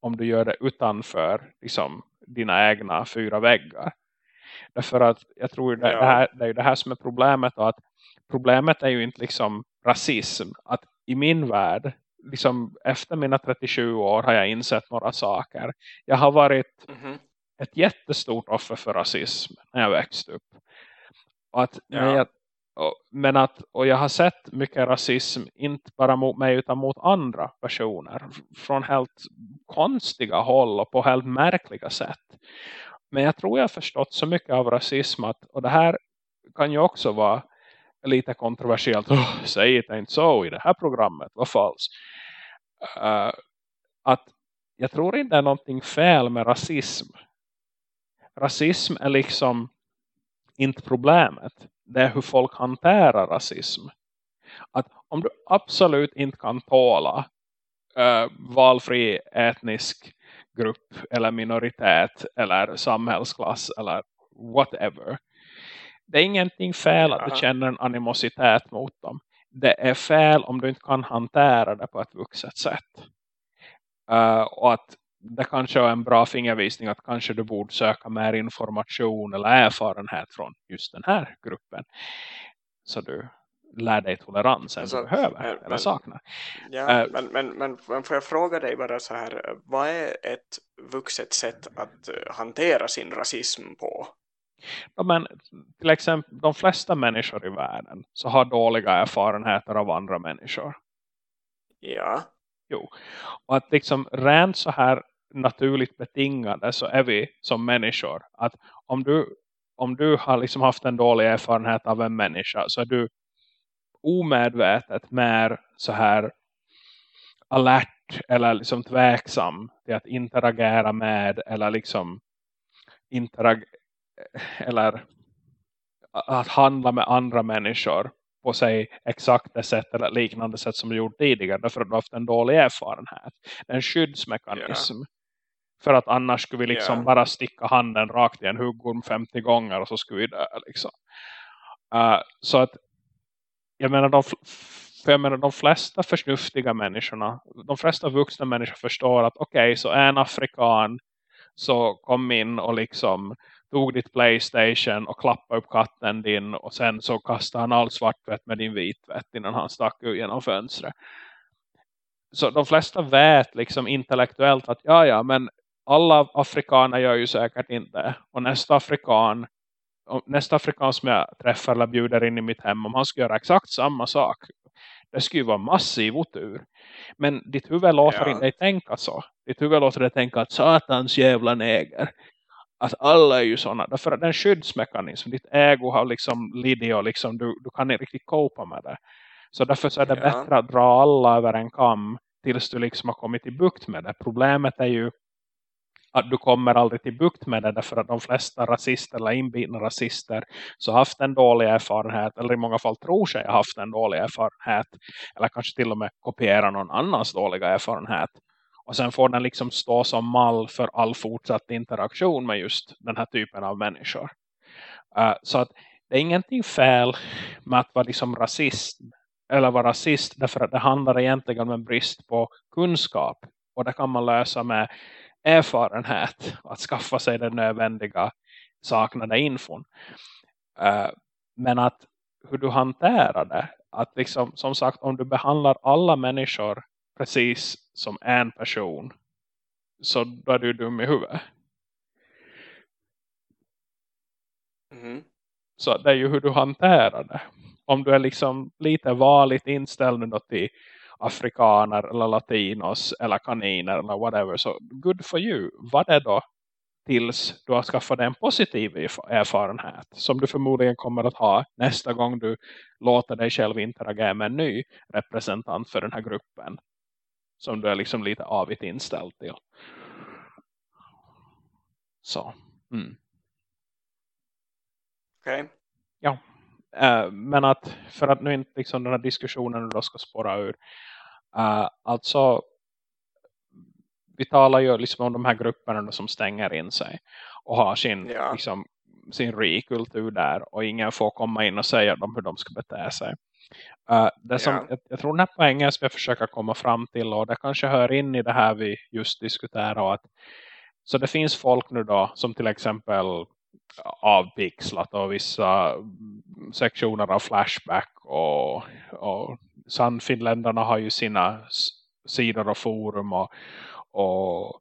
om du gör det utanför liksom, dina egna fyra väggar. Därför att jag tror det, ja. det, här, det är det här som är problemet. att problemet är ju inte liksom rasism. Att i min värld, liksom efter mina 37 år har jag insett några saker. Jag har varit mm -hmm. ett jättestort offer för rasism när jag växte upp. Och att ja. jag, och, men att, och jag har sett mycket rasism inte bara mot mig utan mot andra personer från helt konstiga håll och på helt märkliga sätt. Men jag tror jag har förstått så mycket av rasism att, och det här kan ju också vara lite kontroversiellt. Oh, säg det inte så i det här programmet, vad falskt. Uh, att jag tror inte det är någonting fel med rasism. Rasism är liksom inte problemet det är hur folk hanterar rasism. Att om du absolut inte kan tåla uh, valfri etnisk grupp eller minoritet eller samhällsklass eller whatever. Det är ingenting fel att du känner en animositet mot dem. det är fel om du inte kan hantera det på ett vuxet sätt. Uh, och att det kanske är en bra fingervisning att kanske du borde söka mer information eller erfarenhet från just den här gruppen. Så du lär dig toleransen alltså, du behöver men, eller saknar. Ja, uh, men, men, men, men får jag fråga dig bara så här, vad är ett vuxet sätt att uh, hantera sin rasism på? Ja, men till exempel de flesta människor i världen så har dåliga erfarenheter av andra människor. Ja. Jo. Och att liksom rent så här naturligt betingade så är vi som människor att om du, om du har liksom haft en dålig erfarenhet av en människa så är du omedvetet mer så här alert eller liksom tveksam till att interagera med eller liksom interag eller att handla med andra människor på sig exakt det sätt eller liknande sätt som du gjort tidigare därför att du har haft en dålig erfarenhet. En skyddsmekanism. Yeah. För att annars skulle vi liksom yeah. bara sticka handen rakt i en huggorm 50 gånger och så skulle vi dö liksom. Uh, så att jag menar de för jag menar de flesta försnuftiga människorna, de flesta vuxna människor förstår att okej okay, så en afrikan så kom in och liksom tog ditt Playstation och klappade upp katten din och sen så kastade han all svartvätt med din vittvätt innan han stack genom fönstret. Så de flesta vet liksom intellektuellt att ja ja men alla afrikaner gör ju säkert inte. Och nästa afrikan nästa afrikan som jag träffar eller bjuder in i mitt hem om han ska göra exakt samma sak det skulle ju vara massiv otur. Men ditt huvud låter ja. inte dig tänka så. Ditt huvud låter dig tänka att satans jävla neger att alla är ju sådana. Därför att den skyddsmekanism, ditt ego har liksom lidit och liksom, du, du kan inte riktigt kopa med det. Så därför så är det ja. bättre att dra alla över en kam tills du liksom har kommit i bukt med det. Problemet är ju att du kommer aldrig till bukt med det därför att de flesta rasister eller inbitna rasister så haft en dålig erfarenhet eller i många fall tror sig ha haft en dålig erfarenhet eller kanske till och med kopiera någon annans dåliga erfarenhet och sen får den liksom stå som mall för all fortsatt interaktion med just den här typen av människor. Uh, så att det är ingenting fel med att vara liksom rasist eller vara rasist därför att det handlar egentligen om en brist på kunskap och det kan man lösa med erfarenhet att skaffa sig den nödvändiga saknade infon. Uh, men att hur du hanterar det att liksom, som sagt om du behandlar alla människor precis som en person så då är du dum i huvudet. Mm. Så det är ju hur du hanterar det. Om du är liksom lite vanligt inställd till afrikaner eller latinos eller kaniner eller whatever så good for you. Vad är då tills du har skaffat en positiv erfarenhet som du förmodligen kommer att ha nästa gång du låter dig själv interagera med en ny representant för den här gruppen som du är liksom lite avigt inställd till. Så. Mm. Okej. Okay. Ja. Uh, men att för att nu inte liksom den här diskussionen då ska spåra ur. Uh, alltså vi talar ju liksom om de här grupperna som stänger in sig och har sin, ja. liksom, sin rikultur där och ingen får komma in och säga dem hur de ska bete sig. Uh, det som, jag, jag, tror den här poängen som jag försöker komma fram till och det kanske hör in i det här vi just diskuterar att, så det finns folk nu då som till exempel avpixlat och vissa sektioner av Flashback och, och Sannfinländarna har ju sina sidor och forum och, och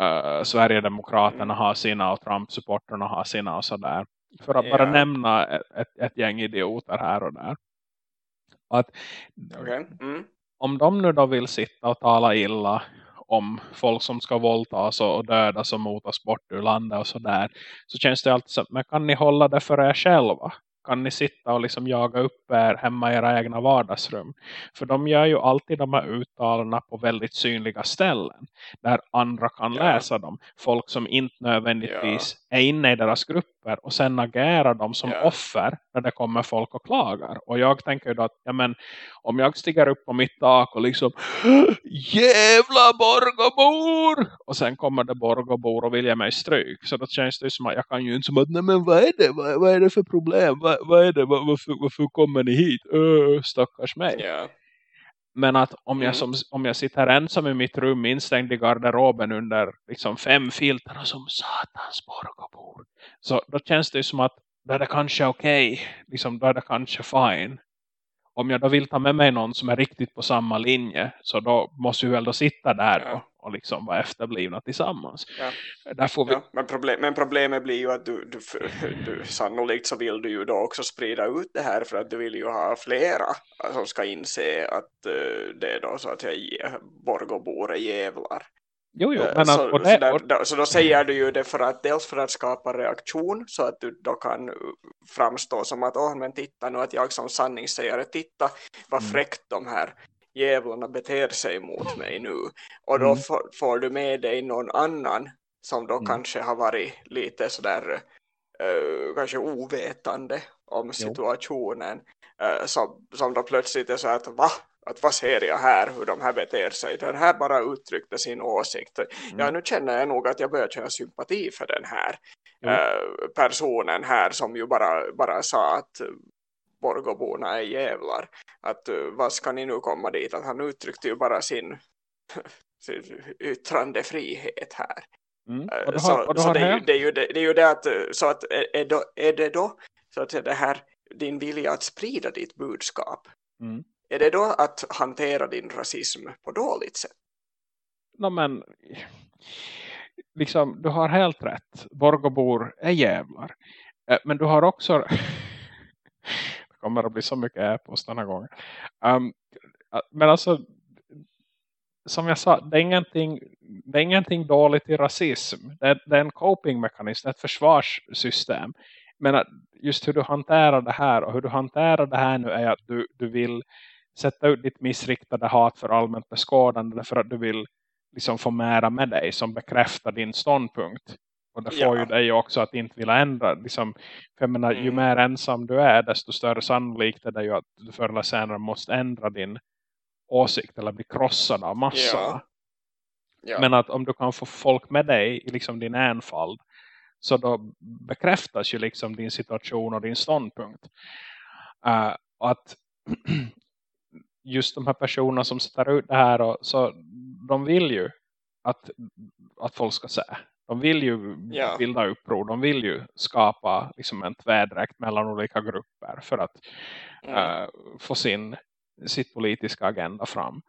uh, Sverigedemokraterna har sina och Trump-supporterna har sina och sådär. För att yeah. bara nämna ett, ett, ett gäng idioter här och där. Att, okay. mm. Om de nu då vill sitta och tala illa om folk som ska våldtas och dödas och motas bort ur landet och sådär. Så känns det alltid så men kan ni hålla det för er själva? Kan ni sitta och liksom jaga upp er hemma i era egna vardagsrum. För de gör ju alltid de här uttalandena på väldigt synliga ställen. Där andra kan ja. läsa dem. Folk som inte nödvändigtvis ja. är inne i deras grupper. Och sen agerar de som ja. offer när det kommer folk och klagar. Och jag tänker då att ja, men, om jag stiger upp på mitt tak och liksom Jävla Borgobor! Och sen kommer det Borgobor och vill ge mig stryk. Så då känns det som att jag kan ju inte som att nej men vad är det? Vad, vad är det för problem? Vad, vad är det? Varför, varför kommer ni hit? Öh, stackars mig. Ja. Men att om, jag Mm. som, om jag sitter ensam i mitt rum instängd i garderoben under liksom fem filter som satans borgarbor. Så då känns det som att då är det kanske okej. Liksom, då är det kanske fine. Om jag då vill ta med mig någon som är riktigt på samma linje. Så då måste vi väl då sitta där då, och liksom vara efterblivna tillsammans. Ja. Vi... Ja, men, problem, men problemet blir ju att du, du, du sannolikt så vill du ju då också sprida ut det här för att du vill ju ha flera som ska inse att eh, det är då så att jag Borgobor är jävlar. Jo, jo. Eh, Men så, att, och så, det, där, så då säger du ju det för att dels för att skapa reaktion så att du då kan uh, framstå som att åh men titta nu att jag som sanningssägare titta vad Mm. fräckt de här jävlarna beter sig mot mig nu och då Mm. får, får du med dig någon annan som då Mm. kanske har varit lite sådär uh, kanske ovetande om situationen uh, som, som då plötsligt är så att va? Att vad ser jag här hur de här beter sig? Den här bara uttryckte sin åsikt. Ja, Mm. nu känner jag nog att jag börjar känna sympati för den här Jo. eh, personen här som ju bara, bara sa att Borgoborna är jävlar. Att eh, vad ska ni nu komma dit? Att han uttryckte ju bara sin, sin yttrandefrihet här. mm. Eh, så det, är det, är ju det, det är ju det att eh, så att är, då, är det då så att det här din vilja att sprida ditt budskap Mm. är det då att hantera din rasism på dåligt sätt? no, men liksom, du har helt rätt. Borgobor är jävlar. Men du har också kommer att bli så mycket e-post den här gången. Um, men alltså som jag sa, det är ingenting, det är ingenting dåligt i rasism. Det är, det är en copingmekanism, ett försvarssystem. Men just hur du hanterar det här och hur du hanterar det här nu är att du, du vill sätta ut ditt missriktade hat för allmänt beskådande för att du vill liksom få mera med dig som bekräftar din ståndpunkt. Och det får Ja. ju dig också att inte vilja ändra. Liksom, för jag menar, ju Mm. mer ensam du är desto större sannolikt är det ju att du förr eller senare måste ändra din åsikt eller bli krossad av massorna. Ja. Ja. Men att om du kan få folk med dig i liksom din enfald så då bekräftas ju liksom din situation och din ståndpunkt. Uh, att just de här personerna som sätter ut det här och, så de vill ju att, att folk ska se. De vill ju Ja. bilda uppror. De vill ju skapa liksom en tvärdräkt mellan olika grupper för att Mm. eh, få sin sitt politiska agenda fram.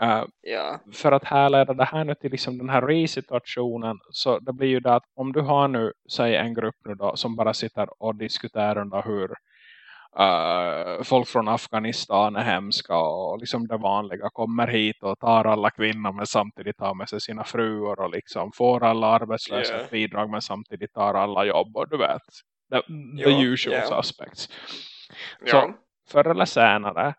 Eh, ja. för att härleda det här nu till liksom den här re-situationen så det blir ju det att om du har nu säg en grupp nu då som bara sitter och diskuterar hur eh, folk från Afghanistan är hemska och liksom det vanliga kommer hit och tar alla kvinnor men samtidigt tar med sig sina fruar och liksom får alla arbetslöshetsbidrag men samtidigt tar alla jobb och du vet the, the Ja, usual ja. suspects ja. Så- förr eller senare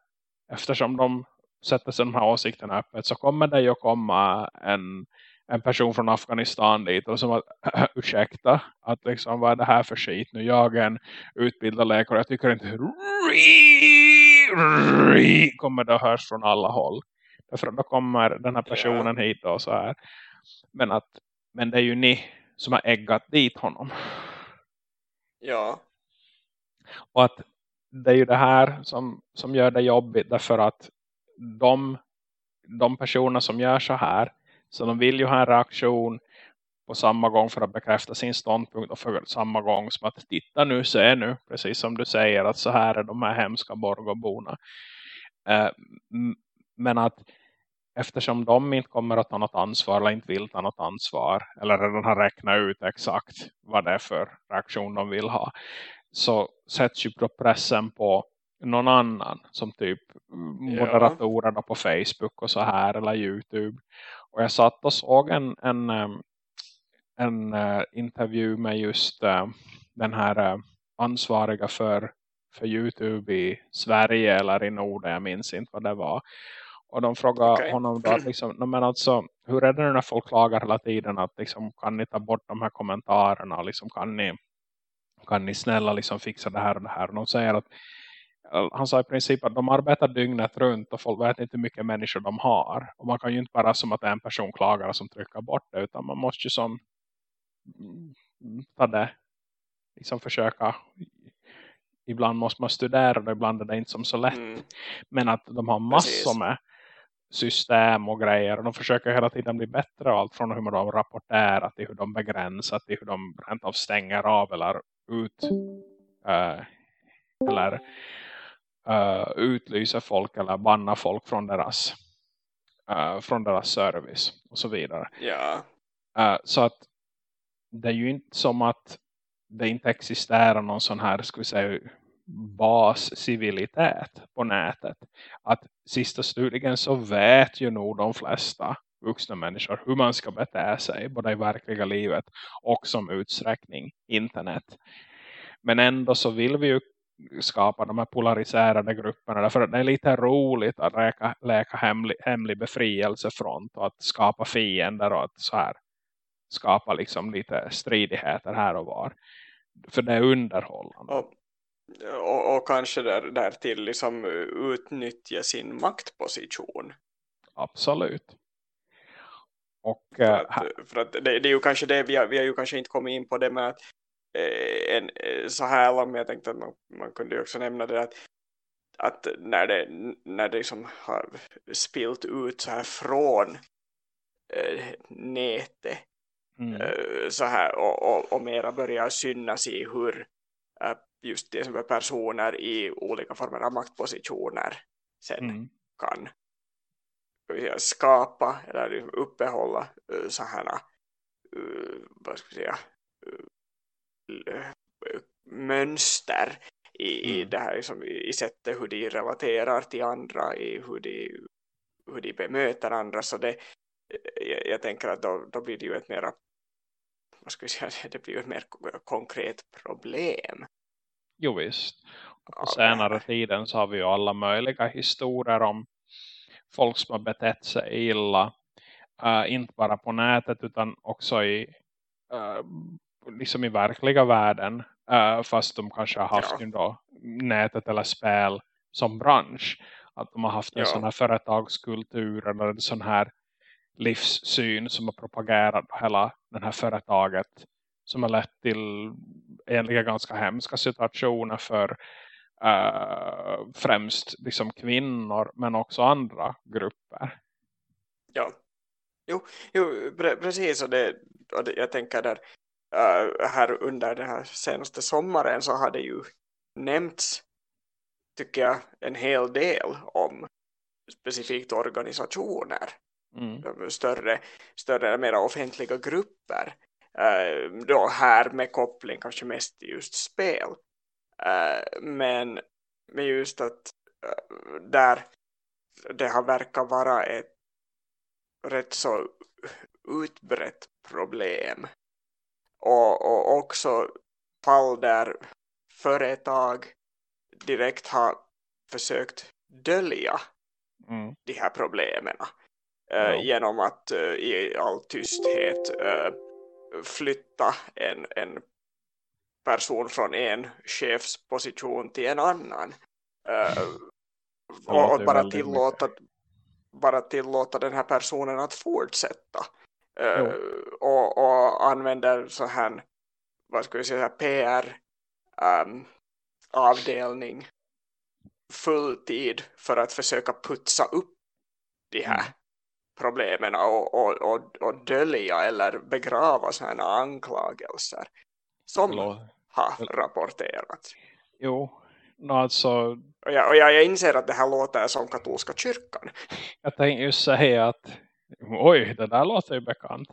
eftersom de sätter sig de här åsikterna öppet så kommer det ju komma en, en person från Afghanistan dit och som att ursäkta att liksom vad är det här för skit nu jag är en utbildad läkare jag tycker inte kommer det att hörs från alla håll därför då kommer den här personen hit och så här men att men det är ju ni som har äggat dit honom ja. Och att det är ju det här som, som gör det jobbigt. Därför att de, de personer som gör så här. Så de vill ju ha en reaktion på samma gång för att bekräfta sin ståndpunkt. Och för samma gång som att titta nu, se nu. Precis som du säger att så här är de här hemska Borgoborna. Eh, men att eftersom de inte kommer att ta något ansvar eller inte vill ta något ansvar. Eller redan har räknat ut exakt vad det är för reaktion de vill ha så sätts ju pressen på någon annan som typ moderatorerna på Facebook och så här eller Youtube. Och jag satt och såg en, en, en eh, intervju med just eh, den här eh, ansvariga för, för Youtube i Sverige eller i Norden, jag minns inte vad det var. Och de frågade Okej. honom då liksom, "Nå, men alltså, hur är det när folk klagar hela tiden att liksom, kan ni ta bort de här kommentarerna liksom, kan ni kan ni snälla liksom fixa det här och det här. Och de säger att han sa i princip att de arbetar dygnet runt och folk vet inte hur mycket människor de har. Och man kan ju inte bara som att en person klagar som trycker bort det utan man måste ju som mm, ta det liksom försöka ibland måste man studera och ibland är det inte som så lätt. Mm. Men att de har massor Precis. med system och grejer och de försöker hela tiden bli bättre och allt från hur de rapporterar till hur de begränsar till hur de rent av stänger av eller ut eh, eller eh, utlyser folk eller bannar folk från deras eh, från deras service och så vidare. Ja. Eh, så att det är ju inte som att det inte existerar någon sån här ska vi säga bascivilitet på nätet. Att sist och slutligen så vet ju nog de flesta vuxna människor hur man ska bete sig både i verkliga livet och som utsträckning internet. Men ändå så vill vi ju skapa de här polariserade grupperna därför att det är lite roligt att läka, läka hemlig, hemlig befrielsefront och att skapa fiender och att så här skapa liksom lite stridigheter här och var. För det är underhållande. Och, och, och kanske där, där till liksom utnyttja sin maktposition. Absolut. Och För eh, att, för att det, det är ju kanske det, vi har, vi har ju kanske inte kommit in på det med att en, eh, så här långt, men jag tänkte att man, man kunde ju också nämna det att, att när det, när det liksom har spilt ut så här från eh, nätet mm, eh, så här och, och, och mera börjar synas i hur eh, just det som är personer i olika former av maktpositioner sen mm, kan skapa eller liksom uppehålla så här uh, vad ska vi säga mönster i, i Mm. det här liksom, i, i sättet hur de relaterar till andra i hur de, hur de bemöter andra så det jag, jag tänker att då, då blir det ju ett mera vad ska vi säga, det blir ett mer konkret problem jo visst. Och på senare tiden så har vi ju alla möjliga historier om folk som har betett sig illa. eh, inte bara på nätet utan också i eh, liksom i verkliga världen. eh, fast de kanske har haft Ja. då nätet eller spel som bransch. Att de har haft en Ja. sån här företagskultur eller en sån här livssyn som har propagerat hela den här företaget som har lett till egentligen ganska hemska situationer för eh, främst liksom kvinnor men också andra grupper. Ja, jo, jo pre precis och, det, och det, jag tänker där här under den här senaste sommaren så har det ju nämnts tycker jag en hel del om specifikt organisationer. Mm. större, större mer offentliga grupper äh, då här med koppling kanske mest till just spel. Äh, men med just att äh, där det har verkat vara ett rätt så utbrett problem och, och också fall där företag direkt har försökt dölja Mm. de här problemen eh, Ja. genom att eh, i all tysthet eh, flytta en, en person från en chefsposition till en annan eh, och, och bara tillåta bara tillåta den här personen att fortsätta eh, och, och använder så här vad ska vi säga PR ehm, avdelning fulltid för att försöka putsa upp de här Mm. problemen och, och, och, och dölja eller begrava sådana anklagelser som Lå- har rapporterats. Jo, no, alltså Och jag, och jag inser att det här låter som katolska kyrkan. jag tänkte ju säga att oj, det där låter ju bekant.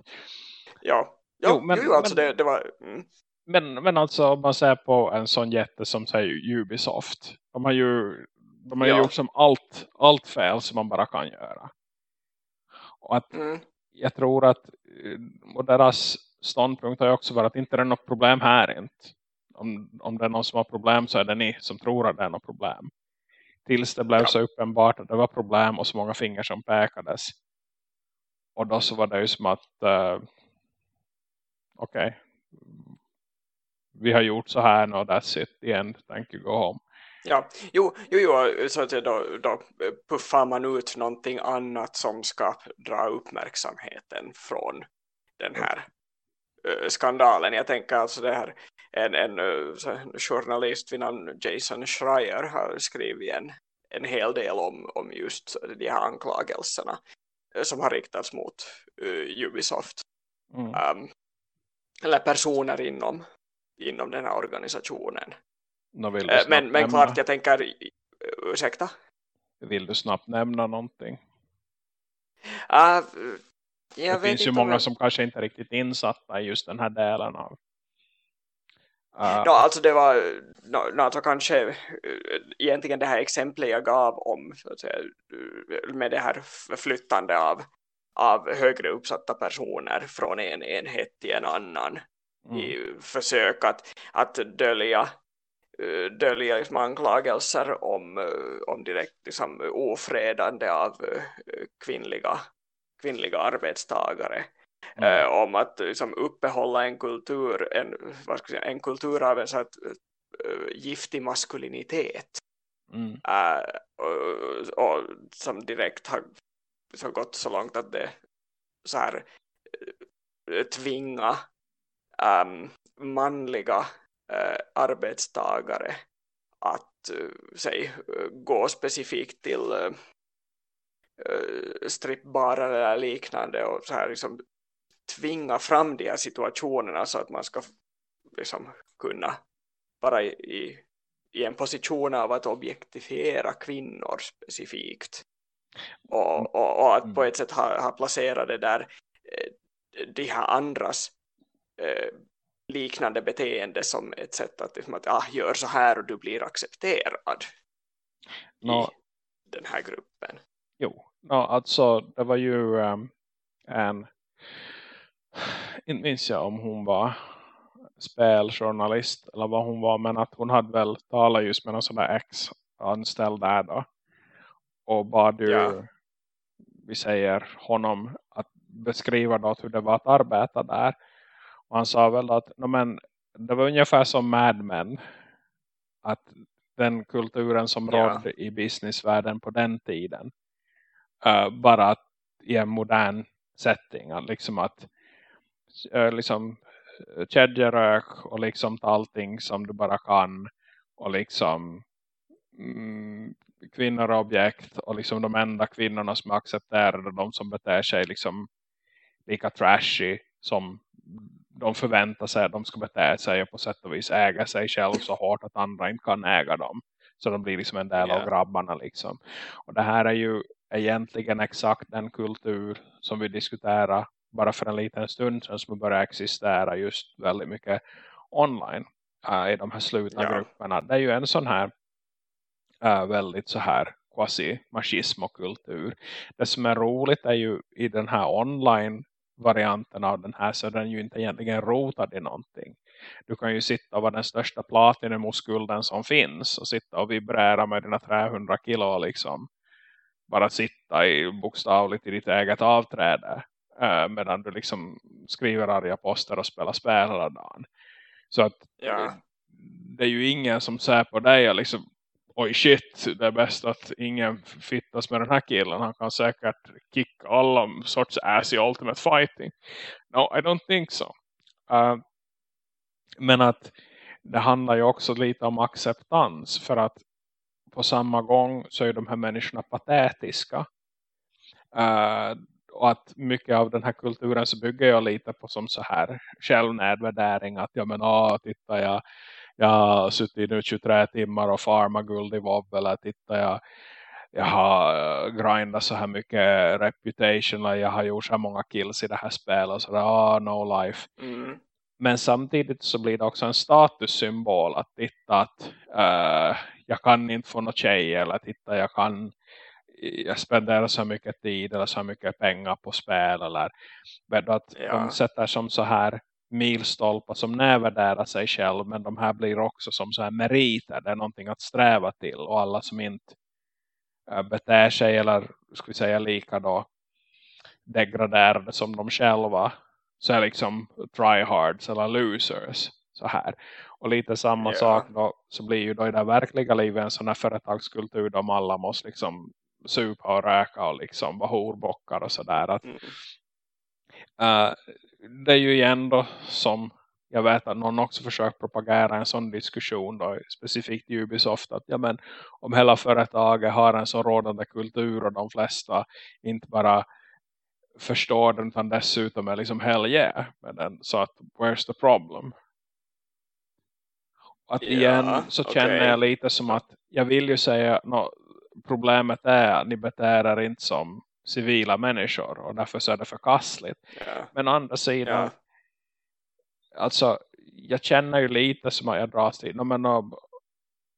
Ja, jo, Jo, men- jo, alltså men- det, det var... Mm, Men, men alltså om man ser på en sån jätte som säger Ubisoft. De har ju, de har Ja. gjort som allt, allt fel som man bara kan göra. Och att mm, jag tror att eh, och deras ståndpunkt har ju också varit att inte är det något problem här inte. Om, om det är någon som har problem så är det ni som tror att det är något problem. Tills det blev Ja. så uppenbart att det var problem och så många fingrar som pekades. Och då så var det ju som att uh, okej. Vi har gjort så här och that's it. The end. Thank you, go home. ja, jo, jo, jo så att då, då puffar man ut någonting annat som ska dra uppmärksamheten från den här eh, skandalen. Jag tänker alltså det här en, en, en journalist vid namn Jason Schreier har skrivit en, en hel del om, om just de här anklagelserna som har riktats mot uh, Ubisoft. Mm. Um, eller personer inom, inom den här organisationen. Uh, men, men klart jag tänker, ursäkta? Vill du snabbt nämna någonting? Uh, det finns ju många jag... som kanske inte är riktigt insatta i just den här delen av Uh, no, alltså det var no, no, alltså kanske uh, egentligen det här exemplet jag gav om så att säga, uh, med det här flyttande av, av högre uppsatta personer från en enhet till en annan mm. i försök att, att dölja uh, dölja liksom anklagelser om, om direkt liksom, ofredande av kvinnliga, kvinnliga arbetstagare mm. uh, om att liksom, uppehålla en kultur en, vad ska jag säga, en kultur av en så att, uh, giftig maskulinitet mm. uh, och, och, som direkt har så gått så långt att det så här tvinga um, manliga arbetstagare att säg, gå specifikt till strippbarer eller liknande och så här liksom tvinga fram de här situationerna så att man ska liksom kunna vara i, i en position av att objektifiera kvinnor specifikt. Och, och, och att på ett sätt ha, ha placerat det där eh, de här andras eh, liknande beteende som ett sätt att, liksom att ah, gör så här och du blir accepterad no. i den här gruppen. Jo, no, alltså det var ju um, en inte minns jag om hon var speljournalist eller vad hon var men att hon hade väl talat just med någon sån där ex-anställd där då och bad ju ja. vi säger honom att beskriva då hur det var att arbeta där och han sa väl att no, men, det var ungefär som Mad Men att den kulturen som ja. rådde i businessvärlden på den tiden uh, bara att i en modern setting liksom att liksom kedjerök och liksom allting som du bara kan och liksom mm, kvinnor och objekt och liksom de enda kvinnorna som accepterar de som beter sig liksom lika trashy som de förväntar sig att de ska bete sig och på sätt och vis äga sig själv så hårt att andra inte kan äga dem. Så de blir liksom en del yeah. av grabbarna liksom. Och det här är ju egentligen exakt den kultur som vi diskuterar bara för en liten stund sedan som börjar existera just väldigt mycket online uh, i de här slutna ja. grupperna. Det är ju en sån här uh, väldigt så här quasi-machism och kultur. Det som är roligt är ju i den här online varianten av den här så är den ju inte egentligen rotad i någonting. Du kan ju sitta och vara den största platinum-oskulden som finns och sitta och vibrera med dina 300 kilo liksom. Bara sitta i bokstavligt i ditt eget avträde äh, medan du liksom skriver arga poster och spelar spel hela dagen. Så att ja. det är ju ingen som säger på dig och liksom oj shit, det är bäst att ingen fittas med den här killen. Han kan säkert kicka alla sorts ass i Ultimate Fighting. No, I don't think so. Uh, men att det handlar ju också lite om acceptans. För att på samma gång så är de här människorna patetiska. Uh, och att mycket av den här kulturen så bygger jag lite på som så här självnedvärdering att ja men ah, titta jag, jag har suttit nu 23 timmar och farma guld i WoW eller titta jag jag har uh, grindat så här mycket reputation och jag har gjort så här många kills i det här spelet så det ah, no life mm. men samtidigt så blir det också en statussymbol att titta att uh, jag kan inte få någon tjej eller titta jag kan jag spenderar så mycket tid eller så mycket pengar på spel eller att ja. de sätter som så här milstolpar som nedvärderar sig själv men de här blir också som så här meriter, det är någonting att sträva till och alla som inte äh, beter sig eller ska vi säga lika då degraderade som de själva så är liksom tryhards eller losers så här. Och lite samma yeah. sak då så blir ju då i det verkliga livet en sån här företagskultur där alla måste liksom supa och röka och liksom vara horbockar och sådär. Att, mm. uh, det är ju igen då som jag vet att någon också försökt propagera en sån diskussion då, specifikt i Ubisoft att ja, men, om hela företaget har en så rådande kultur och de flesta inte bara förstår den utan dessutom är liksom hell yeah med den, så att where's the problem att ja, igen så okay. känner jag lite som att jag vill ju säga no, problemet är att ni beter er inte som civila människor och därför så är det förkastligt. Yeah. Men andra sidan yeah. alltså jag känner ju lite som att jag dras till men om,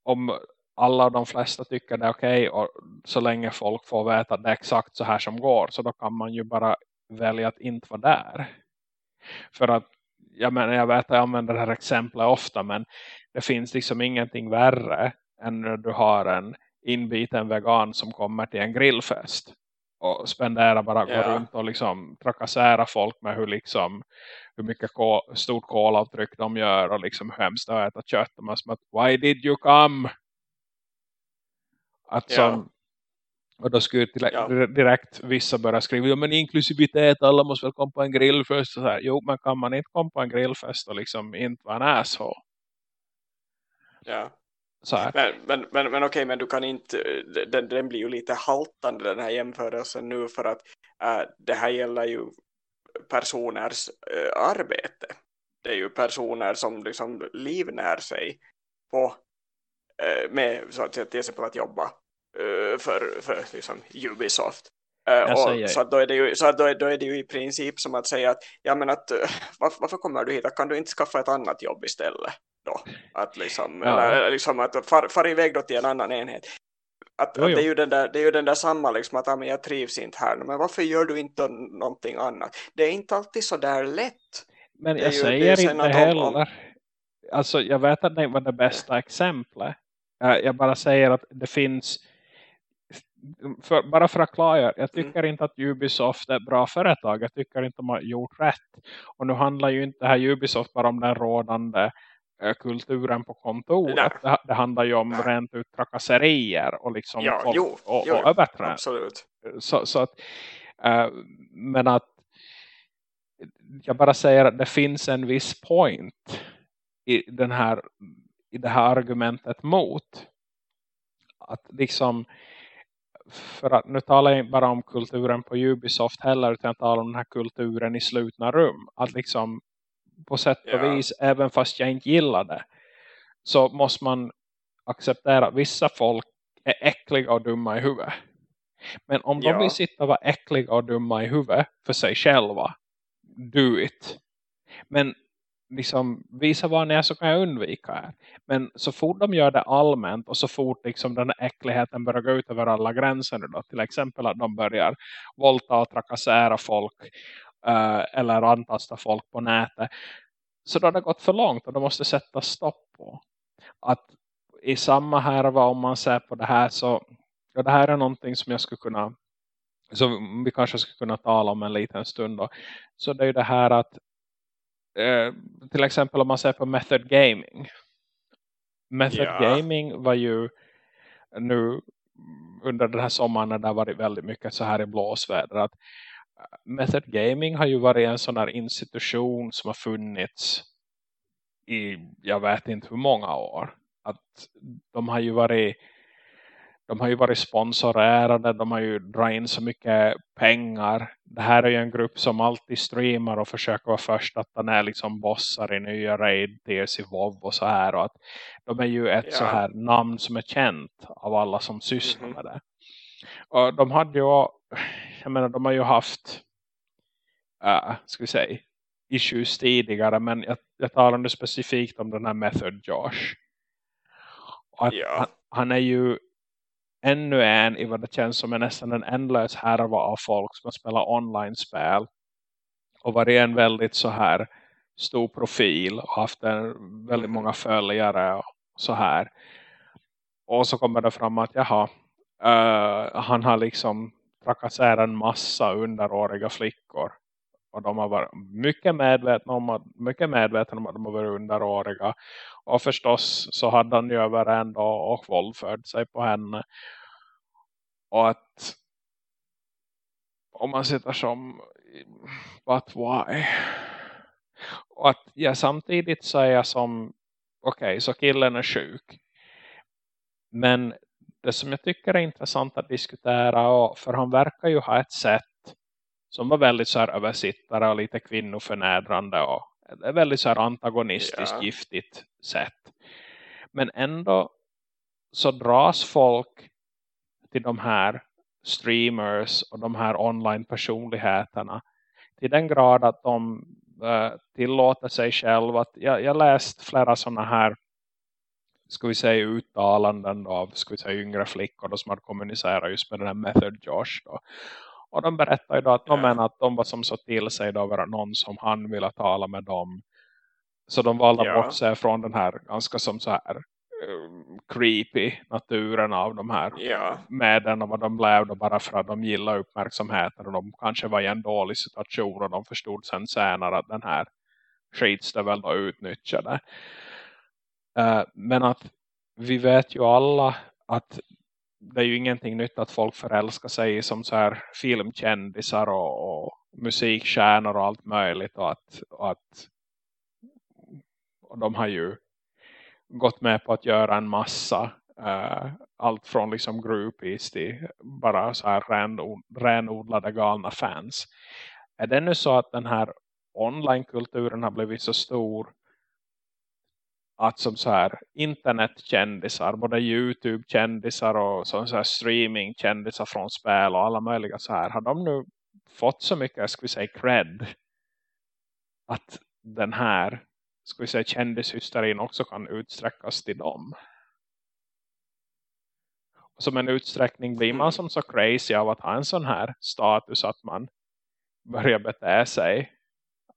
om alla de flesta tycker det är okej okay, och så länge folk får veta att det är exakt så här som går så då kan man ju bara välja att inte vara där. För att jag menar jag vet att jag använder det här exemplet ofta men det finns liksom ingenting värre än när du har en inbiten vegan som kommer till en grillfest och spenderar bara yeah. gå runt och liksom trakassera folk med hur liksom hur mycket kol, stort kolavtryck de gör och liksom hemskt att äta kött och man som att why did you come att yeah. som och då skulle direkt, ja. direkt vissa börja skriva ja, men inklusivitet, alla måste väl komma på en grillfest och så här. jo men kan man inte komma på en grillfest och liksom inte vara en asshole Ja. Men, men, men, men okej, men du kan inte, den, den blir ju lite haltande den här jämförelsen nu för att äh, det här gäller ju personers äh, arbete. Det är ju personer som liksom livnär sig på, äh, med så att säga, till exempel att jobba äh, för, för liksom Ubisoft. Äh, och, så, då är det ju, så då är, då är det ju i princip som att säga att, ja, men att varför, varför kommer du hit? Kan du inte skaffa ett annat jobb istället? då. Att liksom, ja. eller, liksom att far, far iväg då till en annan enhet. Att, jo, jo. att, det, är ju den där, det är ju den där samma liksom att men jag trivs inte här. Men varför gör du inte någonting annat? Det är inte alltid så där lätt. Men jag säger inte heller. Om... Alltså jag vet att det var det bästa exemplet. Jag bara säger att det finns för, bara för att klara, jag mm. tycker mm. inte att Ubisoft är ett bra företag. Jag tycker inte att de har gjort rätt. Och nu handlar ju inte här Ubisoft bara om den rådande Eh, kulturen på kontoret. Det, det, handlar ju om Nej. rent ut trakasserier och liksom ja, jo, och, jo, och överträd. Absolut. Så, så att, äh, men att jag bara säger att det finns en viss point i, den här, i det här argumentet mot att liksom för att nu talar jag inte bara om kulturen på Ubisoft heller utan jag talar om den här kulturen i slutna rum. Att liksom på sätt och ja. vis, även fast jag inte gillar det, så måste man acceptera att vissa folk är äckliga och dumma i huvudet. Men om ja. de vill sitta och vara äckliga och dumma i huvudet för sig själva, do it. Men liksom visa vad ni är så kan jag undvika er. Men så fort de gör det allmänt och så fort liksom den här äckligheten börjar gå ut över alla gränser då, till exempel att de börjar våldta och trakassera folk uh, eller antasta folk på nätet. Så då har det gått för långt och de måste sätta stopp på. Att i samma härva om man ser på det här så ja, det här är någonting som jag skulle kunna som vi kanske skulle kunna tala om en liten stund då. Så det är ju det här att eh, till exempel om man ser på Method Gaming. Method ja. Gaming var ju nu under den här sommaren när det har varit väldigt mycket så här i blåsväder att Method Gaming har ju varit en sån här institution som har funnits i, jag vet inte hur många år. Att de har ju varit de har ju varit sponsorerade, de har ju dragit in så mycket pengar. Det här är ju en grupp som alltid streamar och försöker vara först att den är liksom bossar i nya raid, dels i WoW och så här. Och att de är ju ett ja. så här namn som är känt av alla som sysslar mm -hmm. med det. Och de hade ju jag menar de har ju haft uh, ska vi säga issues tidigare men jag, jag talar nu specifikt om den här Method Josh. att ja. han, han, är ju ännu en i vad det känns som är nästan en ändlös härva av folk som spelar online-spel och varit en väldigt så här stor profil och haft en, väldigt många följare och så här. Och så kommer det fram att jaha, uh, han har liksom trakasserat en massa underåriga flickor. Och de har varit mycket medvetna om att, mycket medvetna om att de har varit underåriga. Och förstås så hade han ju över en dag och våldförd sig på henne. Och att om man sitter som but why? Och att jag samtidigt säger som okej, okay, så killen är sjuk. Men det som jag tycker är intressant att diskutera och, för han verkar ju ha ett sätt som var väldigt så här översittare och lite kvinnoförnedrande och ett väldigt så här antagonistiskt ja. giftigt sätt. Men ändå så dras folk till de här streamers och de här online-personligheterna till den grad att de uh, tillåter sig själva att jag, jag läst flera sådana här ska vi säga uttalanden av ska vi säga yngre flickor då, som hade kommunicerat just med den här Method Josh då. Och de berättade ju då att de yeah. att de var som så till sig då var någon som han ville tala med dem. Så de valde yeah. bort sig från den här ganska som så här um, creepy naturen av de här yeah. medlen och vad de blev då bara för att de gillar uppmärksamheten och de kanske var i en dålig situation och de förstod sen senare att den här skitstövel då utnyttjade. Uh, men att vi vet ju alla att det är ju ingenting nytt att folk förälskar sig i som så här filmkändisar och, och musikstjärnor och allt möjligt och att, och att och de har ju gått med på att göra en massa uh, allt från liksom groupies till bara så här renodlade galna fans. Är det nu så att den här online-kulturen har blivit så stor att som så här internetkändisar, både Youtube-kändisar och så här streaming-kändisar från spel och alla möjliga så här, har de nu fått så mycket, ska vi säga, cred att den här, ska vi säga, kändishysterin också kan utsträckas till dem. Och som en utsträckning blir man som så crazy av att ha en sån här status att man börjar bete sig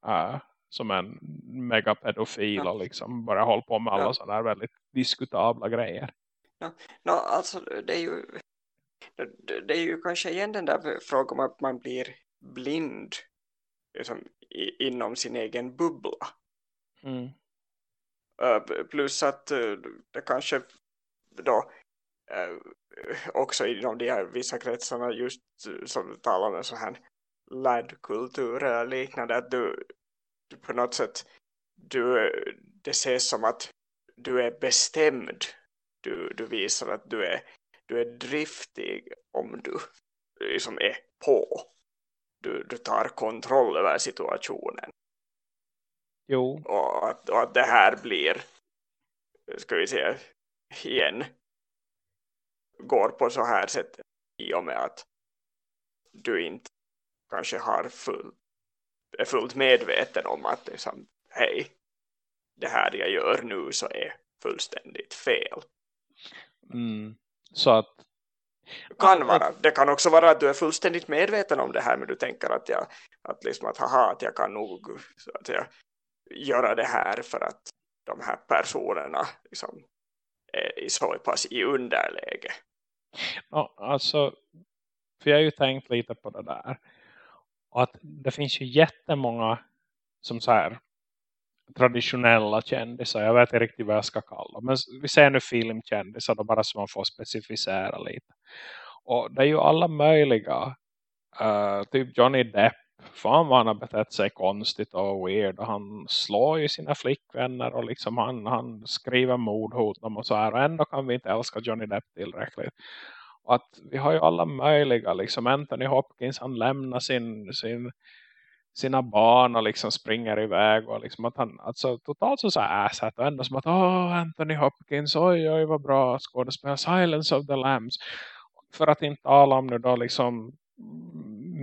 uh, som en megapedofil ja. och liksom bara hålla på med alla ja. sådana här väldigt diskutabla grejer. Ja. No, alltså det är ju det är ju kanske igen den där frågan om att man blir blind liksom, i, inom sin egen bubbla. Mm. Uh, plus att uh, det kanske då uh, också inom de här vissa kretsarna just som talar om så här laddkultur eller liknande att du på något sätt du, det ses som att du är bestämd. Du, du visar att du är, du är driftig om du liksom är på. Du, du tar kontroll över situationen. Jo. Och att, och att det här blir, ska vi säga, igen går på så här sätt i och med att du inte kanske har full är fullt medveten om att liksom, hej, det här jag gör nu så är fullständigt fel. Mm. Så att kan vara. Det kan också vara att du är fullständigt medveten om det här men du tänker att jag att liksom att haha att jag kan nog så att säga, göra det här för att de här personerna liksom är i så pass i underläge. Ja, alltså för jag har ju tänkt lite på det där. Och att det finns ju jättemånga som så här traditionella kändisar. Jag vet inte riktigt vad jag ska kalla. Men vi ser nu filmkändisar då bara så man får specificera lite. Och det är ju alla möjliga. Uh, typ Johnny Depp. Fan vad han har betett sig konstigt och weird. Och han slår ju sina flickvänner. Och liksom han, han skriver mordhot dem och så här. Och ändå kan vi inte älska Johnny Depp tillräckligt. Och att vi har ju alla möjliga. Liksom Anthony Hopkins han lämnar sin, sin, sina barn och liksom springer iväg. Och liksom att han alltså, totalt så, så assat. Och ändå som att åh Anthony Hopkins oj oj vad bra skådespelare, Silence of the Lambs. För att inte tala om nu då liksom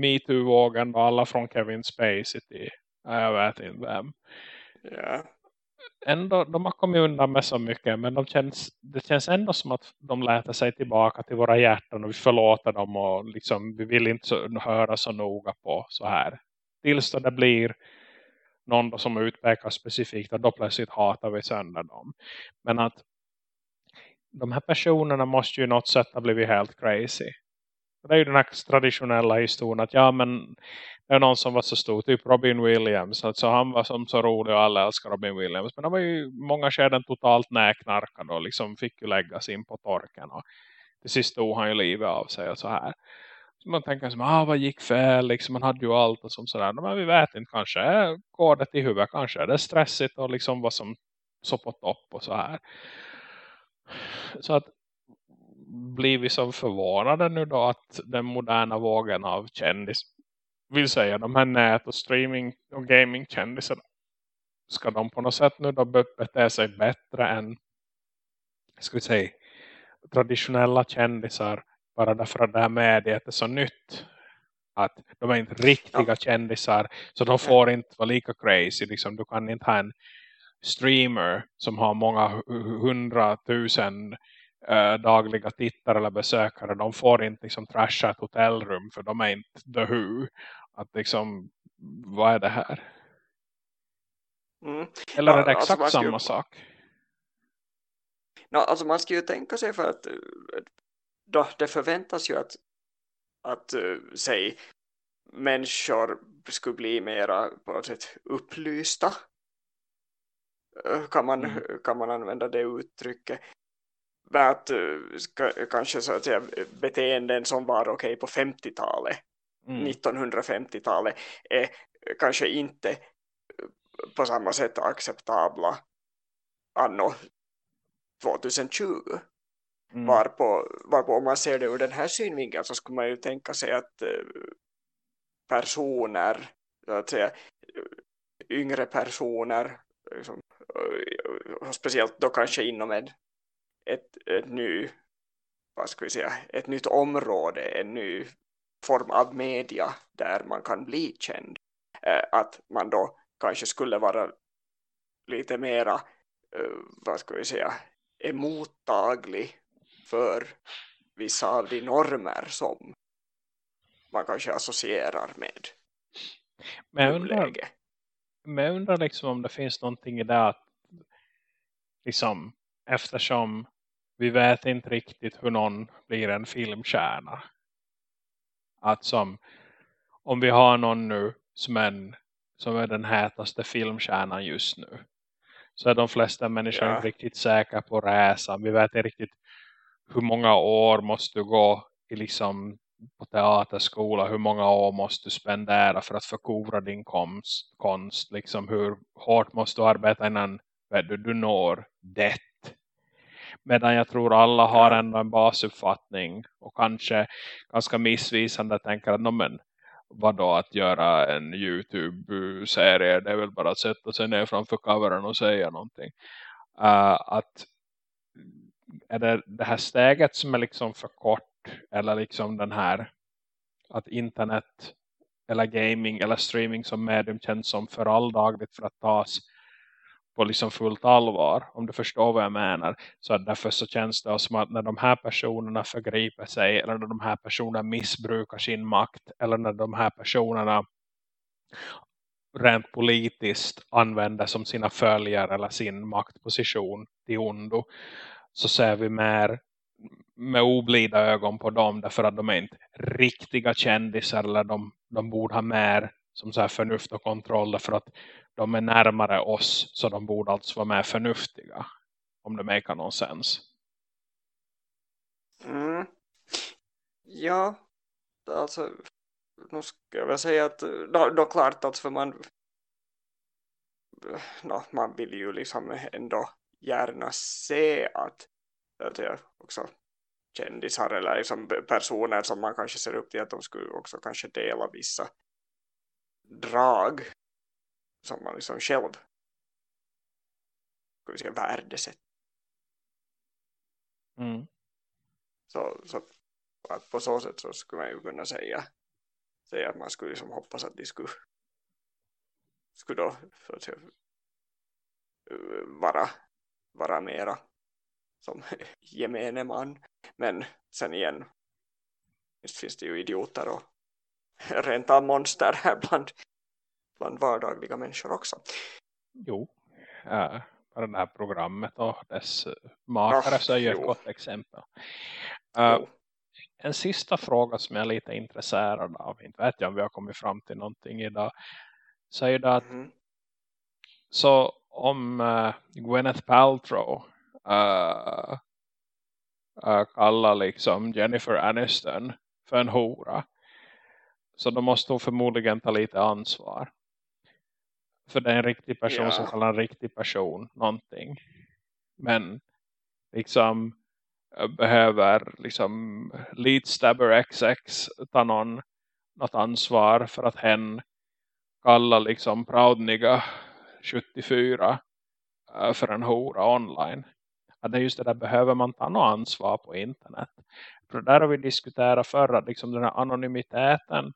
MeToo-vågen och alla från Kevin Spacey till jag vet inte vem. Ja ändå, de har kommit undan med så mycket men de känns, det känns ändå som att de läter sig tillbaka till våra hjärtan och vi förlåter dem och liksom, vi vill inte så, höra så noga på så här. Tills det blir någon som utpekar specifikt och då plötsligt hatar vi sönder dem. Men att de här personerna måste ju något sätt ha blivit helt crazy. Det är ju den här traditionella historien att ja men det är någon som var så stor, typ Robin Williams. Alltså han var som så rolig och alla älskar Robin Williams. Men han var ju många skeden totalt näknarkad och liksom fick ju läggas in på torken. Och till sist tog han ju livet av sig och så här. Så man tänker som, ah vad gick fel? Liksom, man hade ju allt och som sådär. Men vi vet inte, kanske går det till huvudet. Kanske är det stressigt och liksom vad som så på topp och så här. Så att blir vi som förvånade nu då att den moderna vågen av kändis vill säga de här nät- och streaming- och gaming-kändisarna. Ska de på något sätt nu då bete sig bättre än ska vi säga traditionella kändisar bara därför att det här mediet är så nytt? Att de är inte riktiga ja. kändisar så de får inte vara lika crazy liksom, du kan inte ha en streamer som har många hundratusen äh, dagliga tittare eller besökare. De får inte liksom trasha ett hotellrum för de är inte the who att liksom vad är det här? Mm. eller är det alltså exakt alltså samma ju... sak? No, alltså man ska ju tänka sig för att då det förväntas ju att, att uh, säg människor skulle bli mera på något sätt upplysta. Uh, kan man, mm. kan man använda det uttrycket? Med att kanske så att säga beteenden som var okej okay på 50-talet mm. 1950-talet är kanske inte på samma sätt acceptabla anno 2020 Mm. Varpå, varpå om man ser det ur den här synvinkeln så skulle man ju tänka sig att eh, personer, så att säga, yngre personer, liksom, speciellt då kanske inom ett, ett, ett, ny, vad ska vi säga, ett nytt område, en ny form av media där man kan bli känd. Eh, att man då kanske skulle vara lite mera, eh, vad ska vi säga, emottaglig för vissa av de normer som man kanske associerar med men jag undrar, men jag undrar liksom om det finns någonting i det att liksom, eftersom vi vet inte riktigt hur någon blir en filmkärna att som om vi har någon nu som, en, som är den hetaste filmkärnan just nu så är de flesta människor ja. riktigt säkra på resan. Vi vet inte riktigt hur många år måste du gå i liksom på teaterskola, hur många år måste du spendera för att förkovra din konst, konst liksom hur hårt måste du arbeta innan du, du når det. Medan jag tror alla har ändå en basuppfattning och kanske ganska missvisande tänker att men, vadå att göra en Youtube-serie det är väl bara att sätta sig ner framför coveren och säga någonting. Uh, att är det det här steget som är liksom för kort eller liksom den här att internet eller gaming eller streaming som medium känns som för alldagligt för att tas på liksom fullt allvar om du förstår vad jag menar så att därför så känns det som att när de här personerna förgriper sig eller när de här personerna missbrukar sin makt eller när de här personerna rent politiskt använder som sina följare eller sin maktposition till ondo så ser vi mer med oblida ögon på dem därför att de är inte riktiga kändisar eller de, de borde ha mer som så här förnuft och kontroll för att de är närmare oss så de borde alltså vara mer förnuftiga om det makar någon sens. Mm. Ja, alltså nu ska jag väl säga att eh, då, då klart att för man eh, no, man vill ju liksom ändå gärna se att, att jag också kändisar eller liksom personer som man kanske ser upp till att de skulle också kanske dela vissa drag som man liksom själv ska vi säga, värdesätter. Mm. Så, så att på så sätt så skulle man ju kunna säga, säga att man skulle liksom hoppas att de skulle, skulle då så att säga, vara vara mera som gemene man. Men sen igen just finns det ju idioter och rent av monster här bland, bland vardagliga människor också. Jo, äh, bara det här programmet och dess makare så är ju ett gott exempel. Äh, en sista fråga som jag är lite intresserad av, inte vet jag om vi har kommit fram till någonting idag, så är det att mm. så om uh, Gwyneth Paltrow uh, uh, kallar liksom Jennifer Aniston för en hora Så då måste hon förmodligen ta lite ansvar. För det är en riktig person ja. som kallar en riktig person någonting. Men liksom eh, behöver liksom Lead Stabber XX ta någon, något ansvar för att hen kallar liksom Proudniga 74 eh, för en hora online. Ja, det är just det där, behöver man ta något ansvar på internet? För där har vi diskuterat förr att liksom den här anonymiteten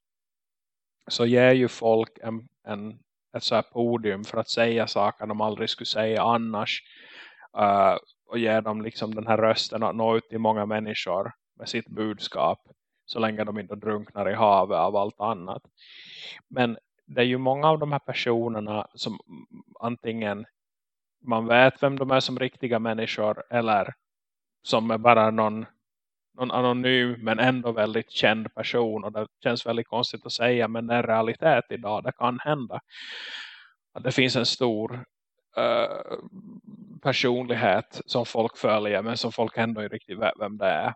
så ger ju folk en, en, ett så här podium för att säga saker de aldrig skulle säga annars. Uh, och ge dem liksom den här rösten att nå ut till många människor med sitt budskap. Så länge de inte drunknar i havet av allt annat. Men det är ju många av de här personerna som antingen man vet vem de är som riktiga människor eller som är bara någon, någon anonym men ändå väldigt känd person. Och det känns väldigt konstigt att säga men det är realitet idag, det kan hända att det finns en stor uh, personlighet som folk följer men som folk ändå inte riktigt vet vem det är.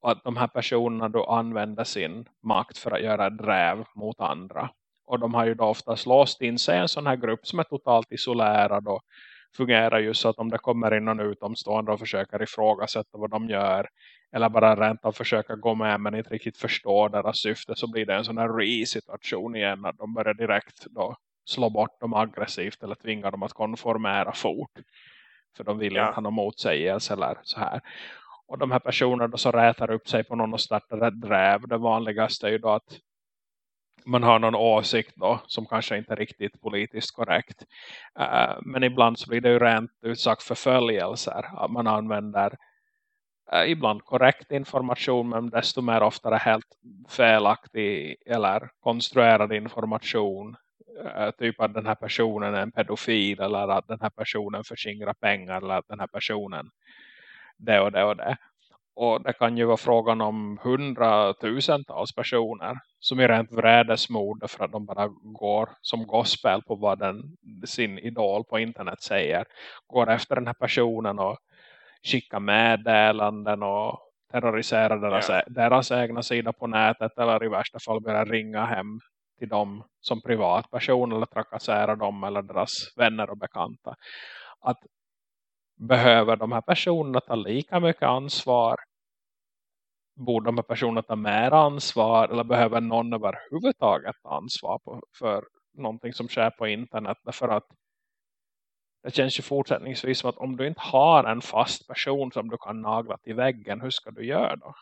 Och att de här personerna då använder sin makt för att göra dräv mot andra. Och de har ju då oftast låst in sig i en sån här grupp som är totalt isolerad och fungerar ju så att om det kommer in någon utomstående och försöker ifrågasätta vad de gör eller bara rent av försöka gå med men inte riktigt förstå deras syfte så blir det en sån här re-situation igen att de börjar direkt då slå bort dem aggressivt eller tvinga dem att konformera fort. För de vill ja. inte ha någon motsägelse eller så här. Och de här personerna då så rätar upp sig på någon och startar ett dräv. Det vanligaste är ju då att man har någon åsikt då som kanske inte är riktigt politiskt korrekt. Uh, men ibland så blir det ju rent ut sagt förföljelser. Att man använder uh, ibland korrekt information men desto mer oftare helt felaktig eller konstruerad information. Uh, typ att den här personen är en pedofil eller att den här personen förskingrar pengar eller att den här personen det och det och det. Och det kan ju vara frågan om hundratusentals personer som är rent vrädesmord för att de bara går som gospel på vad den, sin idol på internet säger. Går efter den här personen och skickar meddelanden och terroriserar deras, yeah. deras egna sida på nätet eller i värsta fall börjar ringa hem till dem som privatperson eller trakassera dem eller deras vänner och bekanta. Att behöver de här personerna ta lika mycket ansvar? Borde de här personerna ta mer ansvar? Eller behöver någon överhuvudtaget ta ansvar på, för någonting som sker på internet? Därför att det känns ju fortsättningsvis som att om du inte har en fast person som du kan nagla till väggen, hur ska du göra då?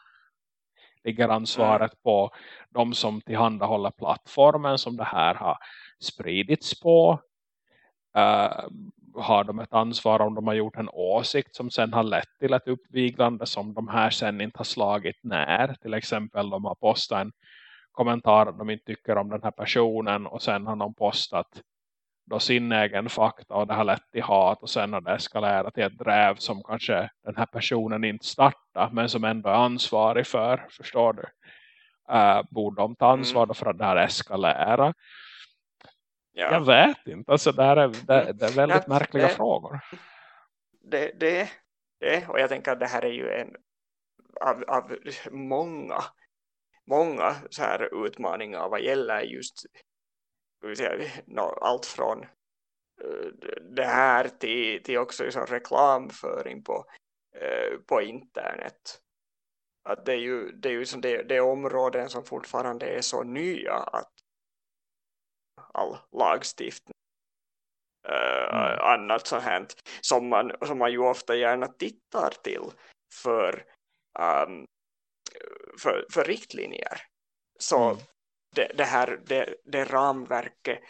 Ligger ansvaret på de som tillhandahåller plattformen som det här har spridits på? Uh, har de ett ansvar om de har gjort en åsikt som sen har lett till ett uppviglande som de här sen inte har slagit när. Till exempel de har postat en kommentar de inte tycker om den här personen och sen har de postat då sin egen fakta och det har lett till hat och sen har det eskalerat till ett dräv som kanske den här personen inte startar men som ändå är ansvarig för, förstår du? Uh, borde de ta ansvar mm. för att det här eskalerar? Ja. Jag vet inte. Alltså, det, här är, det, det är väldigt ja, märkliga det, frågor. Det, det, det, och jag tänker att det här är ju en av, av många många så här utmaningar vad gäller just säga, allt från eh, det här till, till också liksom reklamföring på, uh, på internet. Att det är ju, det är ju som det, det är områden som fortfarande är så nya att all lagstiftning uh, mm. annat så här som man, som man ju ofta gärna tittar till för, um, för, för riktlinjer så mm. det, det, här det, det ramverket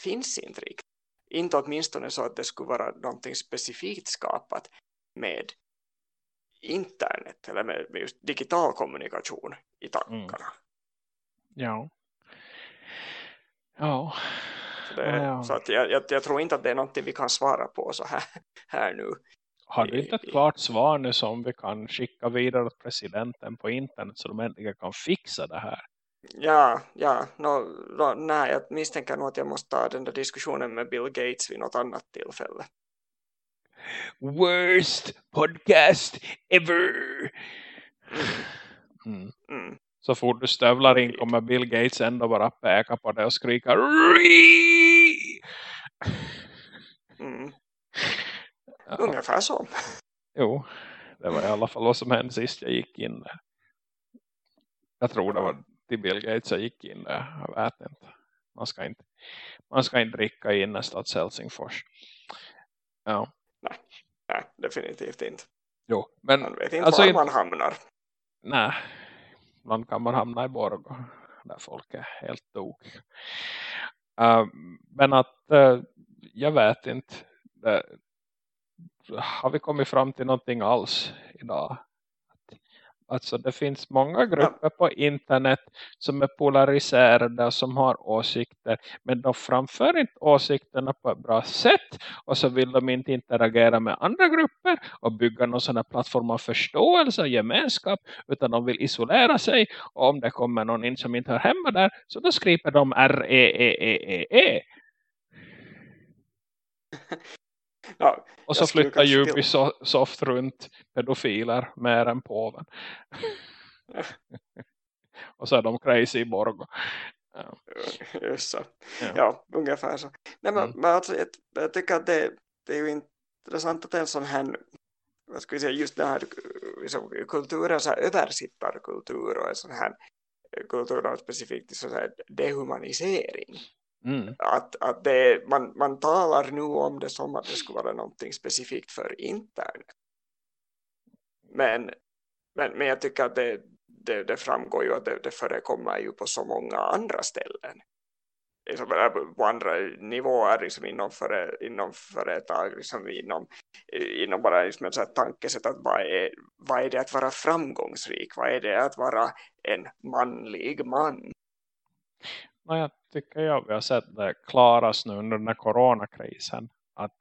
finns inte riktigt inte åtminstone så att det skulle vara någonting specifikt skapat med internet eller med, med just digital kommunikation i tankarna. Mm. Ja. Ja. Så, det, ja. så att jag, jag, jag, tror inte att det är någonting vi kan svara på så här, här nu. Har du inte ett klart svar nu som vi kan skicka vidare åt presidenten på internet så de äntligen kan fixa det här? Ja, ja. No, no, nej, jag misstänker nog att jag måste ta den där diskussionen med Bill Gates vid något annat tillfälle. Worst podcast ever! Mm. Mm. Så fort du stövlar in kommer Bill Gates ändå bara peka på det och skrika mm. ja. Ungefär så. Jo, det var i alla fall vad som hände sist jag gick in där. Jag tror det var till Bill Gates jag gick in där. Jag vet inte. Man ska inte, man ska inte dricka i innerstads Helsingfors. Ja. Nej, nej, definitivt inte. Jo, men, man vet inte alltså, var man hamnar. Nej, Ibland kan man hamna i Borgå. Där folk är helt tok. Uh, eh, men att uh, jag vet inte. Uh, har vi kommit fram till någonting alls idag? Alltså det finns många grupper på internet som är polariserade och som har åsikter. Men de framför inte åsikterna på ett bra sätt. Och så vill de inte interagera med andra grupper och bygga någon sån här plattform av förståelse och gemenskap. Utan de vill isolera sig. Och om det kommer någon in som inte hör hemma där så då skriver de R-E-E-E-E-E. Ja, och så flyttar Ubisoft runt pedofiler mer än påven. och så är de crazy i Borgo. Ja. Just så. Ja. ja, ungefär så. Nej, men, mm. men alltså, jag, jag, tycker att det, det är ju intressant att en sån här vad ska vi säga, just den här liksom, kulturen, så här översittarkultur och en sån här kultur specifikt så här dehumanisering Mm. Att, att det, man, man talar nu om det som att det skulle vara någonting specifikt för internet. Men, men, men jag tycker att det, det, det framgår ju att det, det förekommer ju på så många andra ställen. Liksom på andra nivåer liksom inom, före, inom företag, liksom inom, inom bara liksom ett sånt tankesätt att vad är, vad är det att vara framgångsrik? Vad är det att vara en manlig man? Jag tycker jag vi har sett det klaras nu under den här coronakrisen. Att,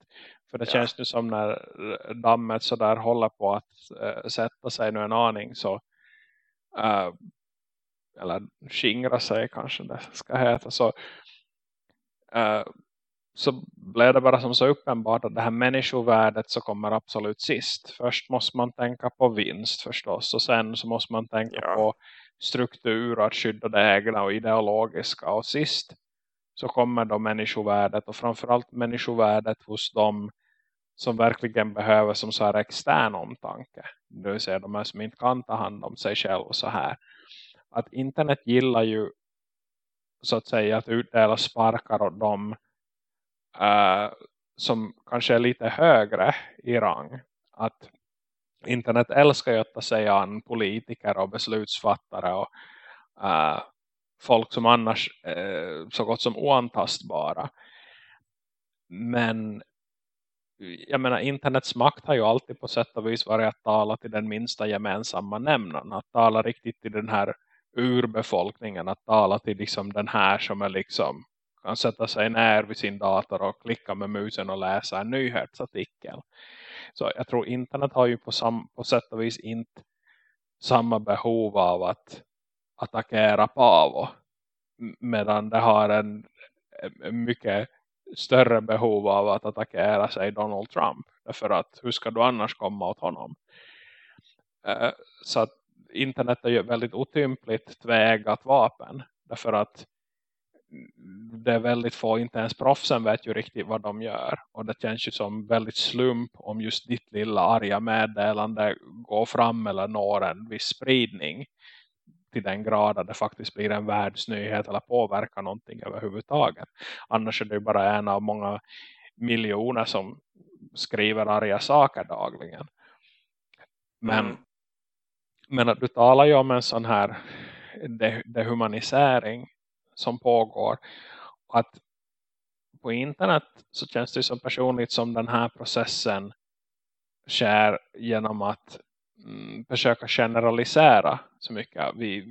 för det ja. känns nu som när dammet så där håller på att äh, sätta sig nu en aning så äh, eller skingra sig kanske det ska heta så äh, så blev det bara som så uppenbart att det här människovärdet så kommer absolut sist. Först måste man tänka på vinst förstås och sen så måste man tänka ja. på struktur att skydda det egna och ideologiska. Och sist så kommer då människovärdet och framförallt människovärdet hos dem som verkligen behöver som så här extern omtanke. Det vill säga de här som inte kan ta hand om sig själv och så här. Att internet gillar ju så att säga att utdela sparkar åt dem uh, som kanske är lite högre i rang. Att internet älskar ju att ta sig an politiker och beslutsfattare och äh, folk som annars äh, så gott som oantastbara. Men jag menar internets makt har ju alltid på sätt och vis varit att tala till den minsta gemensamma nämnaren. Att tala riktigt till den här urbefolkningen. Att tala till liksom den här som är liksom kan sätta sig ner vid sin dator och klicka med musen och läsa en nyhetsartikel. Så jag tror internet har ju på, sam, på sätt och vis inte samma behov av att attackera Pavo. Medan det har en, en mycket större behov av att attackera sig Donald Trump. Därför att hur ska du annars komma åt honom? Eh, så att internet är ju väldigt otympligt tvägat vapen. Därför att det är väldigt få, inte ens proffsen vet ju riktigt vad de gör. Och det känns ju som väldigt slump om just ditt lilla arga meddelande går fram eller når en viss spridning till den grad att det faktiskt blir en världsnyhet eller påverkar någonting överhuvudtaget. Annars är det bara en av många miljoner som skriver arga saker dagligen. Men, mm. men att du talar ju om en sån här dehumanisering som pågår. Att på internet så känns det som personligt som den här processen sker genom att mm, försöka generalisera så mycket. Vi,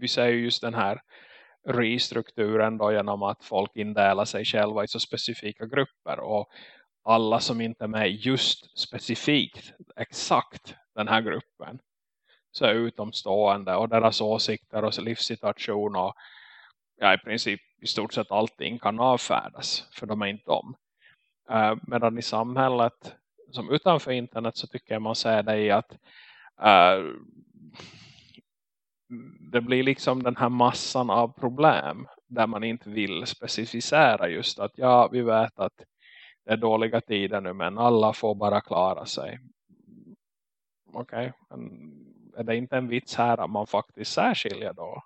vi ser ju just den här restrukturen då genom att folk indelar sig själva i så specifika grupper och alla som inte är med just specifikt exakt den här gruppen så är utomstående och deras åsikter och livssituation och ja, i princip i stort sett allting kan avfärdas för de är inte om. Uh, medan i samhället som utanför internet så tycker jag man ser det i att uh, det blir liksom den här massan av problem där man inte vill specificera just att ja, vi vet att det är dåliga tider nu men alla får bara klara sig. Okej, okay. är det inte en vits här att man faktiskt särskiljer då?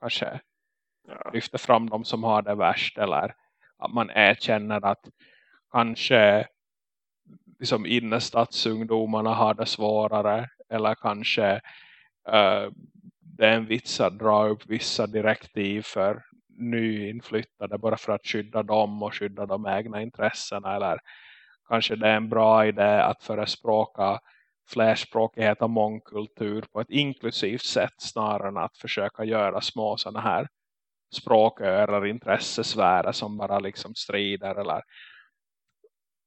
Kanske ja. lyfter fram de som har det värst eller att man erkänner att kanske liksom innestadsungdomarna har det svårare eller kanske uh, det är en vits att dra upp vissa direktiv för nyinflyttade bara för att skydda dem och skydda de egna intressena eller kanske det är en bra idé att förespråka flerspråkighet och mångkultur på ett inklusivt sätt snarare än att försöka göra små sådana här språköar eller intressesfärer som bara liksom strider eller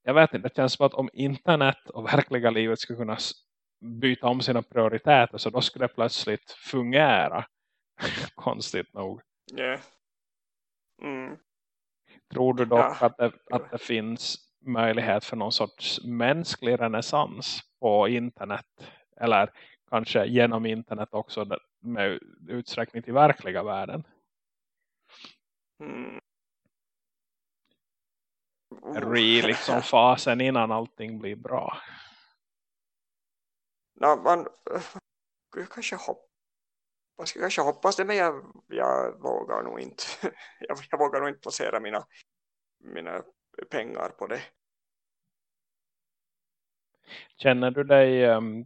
jag vet inte, det känns som att om internet och verkliga livet skulle kunna byta om sina prioriteter så då skulle det plötsligt fungera konstigt nog. Yeah. Mm. Tror du dock ja. att, det, att det finns möjlighet för någon sorts mänsklig renässans på internet eller kanske genom internet också med utsträckning till verkliga världen? Mm. Oh. liksom fasen innan allting blir bra. No, man jag kanske hoppas man ska kanske hoppas det men jag, jag vågar nog inte jag, jag vågar nog inte placera mina mina pengar på det. Känner du dig um,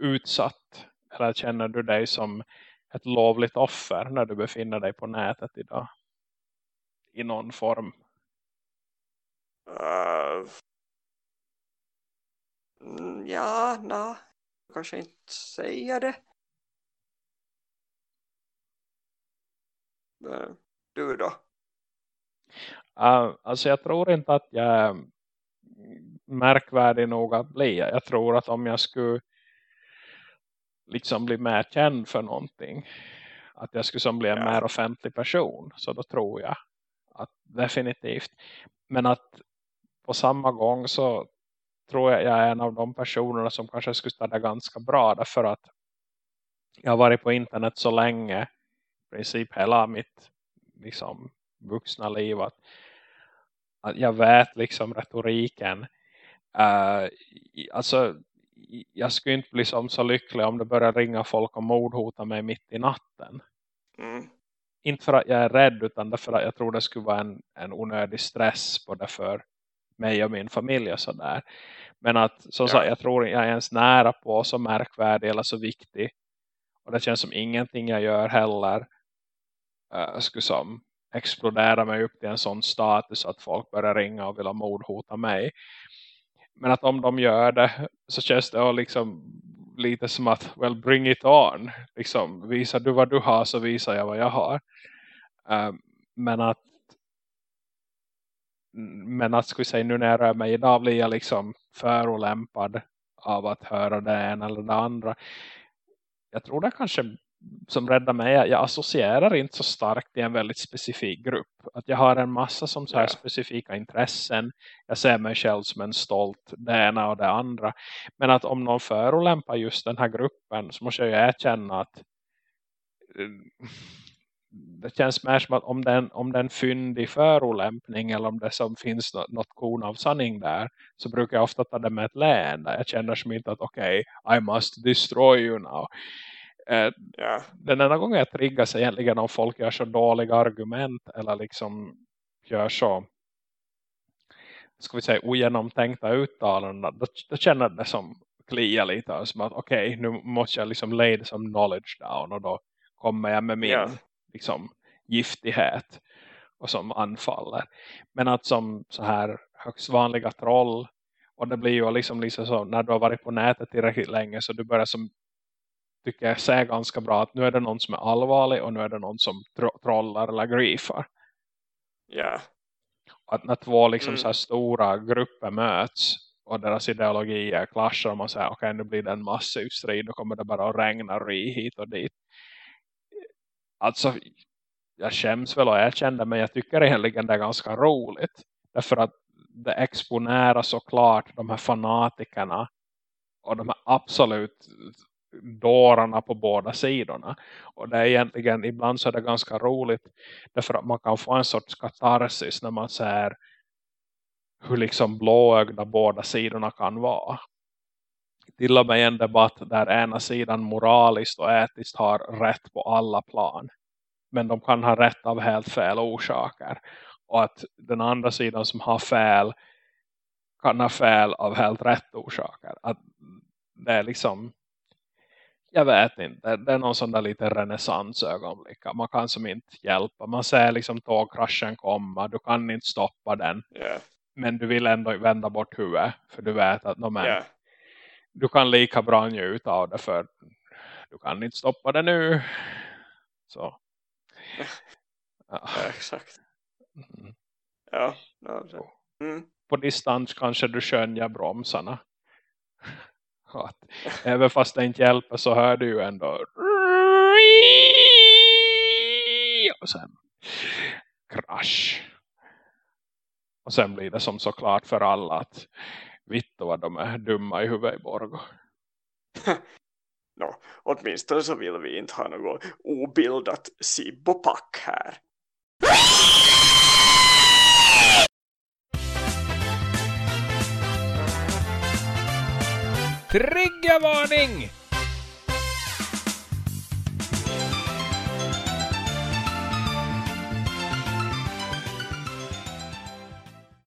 utsatt eller känner du dig som ett lovligt offer när du befinner dig på nätet idag? I någon form? Uh, ja, na, kanske inte säga det. Du då? Uh, alltså jag tror inte att jag är märkvärdig nog att bli. Jag tror att om jag skulle liksom bli mer känd för någonting. Att jag skulle som bli en ja. mer offentlig person. Så då tror jag att definitivt. Men att på samma gång så tror jag jag är en av de personerna som kanske skulle stanna ganska bra. Därför att jag har varit på internet så länge. I princip hela mitt liksom, vuxna liv. Att, att jag vet liksom retoriken. Uh, alltså jag skulle inte bli som så lycklig om det börjar ringa folk och mordhota mig mitt i natten. Mm. Inte för att jag är rädd utan därför att jag tror det skulle vara en, en onödig stress både för mig och min familj och sådär. Men att som ja. sagt, jag tror jag är ens nära på så märkvärdig eller så viktig. Och det känns som ingenting jag gör heller uh, skulle som explodera mig upp till en sån status att folk börjar ringa och vill ha mordhota mig. Men att om de gör det så känns det liksom lite som att, well bring it on. Liksom, visar du vad du har så visar jag vad jag har. um, men att men att skulle säga nu när jag rör mig idag blir jag liksom förolämpad av att höra det ena eller det andra. Jag tror det kanske som räddar mig jag associerar inte så starkt i en väldigt specifik grupp. Att jag har en massa som så här specifika intressen. Jag ser mig själv som en stolt det ena och det andra. Men att om någon förolämpar just den här gruppen så måste jag ju erkänna att eh, det känns mer som att om den, om den fyndig förolämpning eller om det som finns något, något korn av sanning där så brukar jag ofta ta det med ett leende. Jag känner som inte att okej, okay, I must destroy you now. Eh. Den enda gången jag triggas egentligen om folk gör så dåliga argument eller liksom gör så ska vi säga ogenomtänkta uttalanden då, då känner det som klia lite som att okej, okay, nu måste jag liksom lay som knowledge down och då kommer jag med min yeah liksom giftighet och som anfaller. Men att som så här högst vanliga troll och det blir ju liksom, liksom så när du har varit på nätet tillräckligt länge så du börjar som tycker jag säger ganska bra att nu är det någon som är allvarlig och nu är det någon som tro trollar eller griefar. Ja. Yeah. Att när två liksom mm. så här stora grupper möts och deras ideologier klaschar och man säger okej okay, nu blir det en massiv strid då kommer det bara att regna ri hit och dit alltså jag skäms väl och erkänner men jag tycker egentligen det är ganska roligt. Därför att det exponerar såklart de här fanatikerna och de här absolut dårarna på båda sidorna. Och det är egentligen, ibland så är det ganska roligt. Därför att man kan få en sorts katarsis när man ser hur liksom blåögda båda sidorna kan vara. Till och med en debatt där ena sidan moraliskt och etiskt har rätt på alla plan. Men de kan ha rätt av helt fel orsaker. Och att den andra sidan som har fel kan ha fel av helt rätt orsaker. Att det är liksom jag vet inte, det är någon sån där lite renässansögonblick. Man kan som inte hjälpa. Man ser liksom tågkraschen komma. Du kan inte stoppa den. Yeah. Men du vill ändå vända bort huvudet. För du vet att no, Yeah. du kan lika bra njuta av det. För du kan inte stoppa det nu. Så. Ja. Ja, exakt. Mm. Ja, så. Mm. På distans kanske du skönjer bromsarna. Att, även fast det inte hjälper så hör du ju ändå och sen krasch. Och sen blir det som såklart för alla att vitt vad de är dumma i huvudet i Borgo. No, åtminstone så vill vi inte ha något obildat sibbopack här. Triggervarning!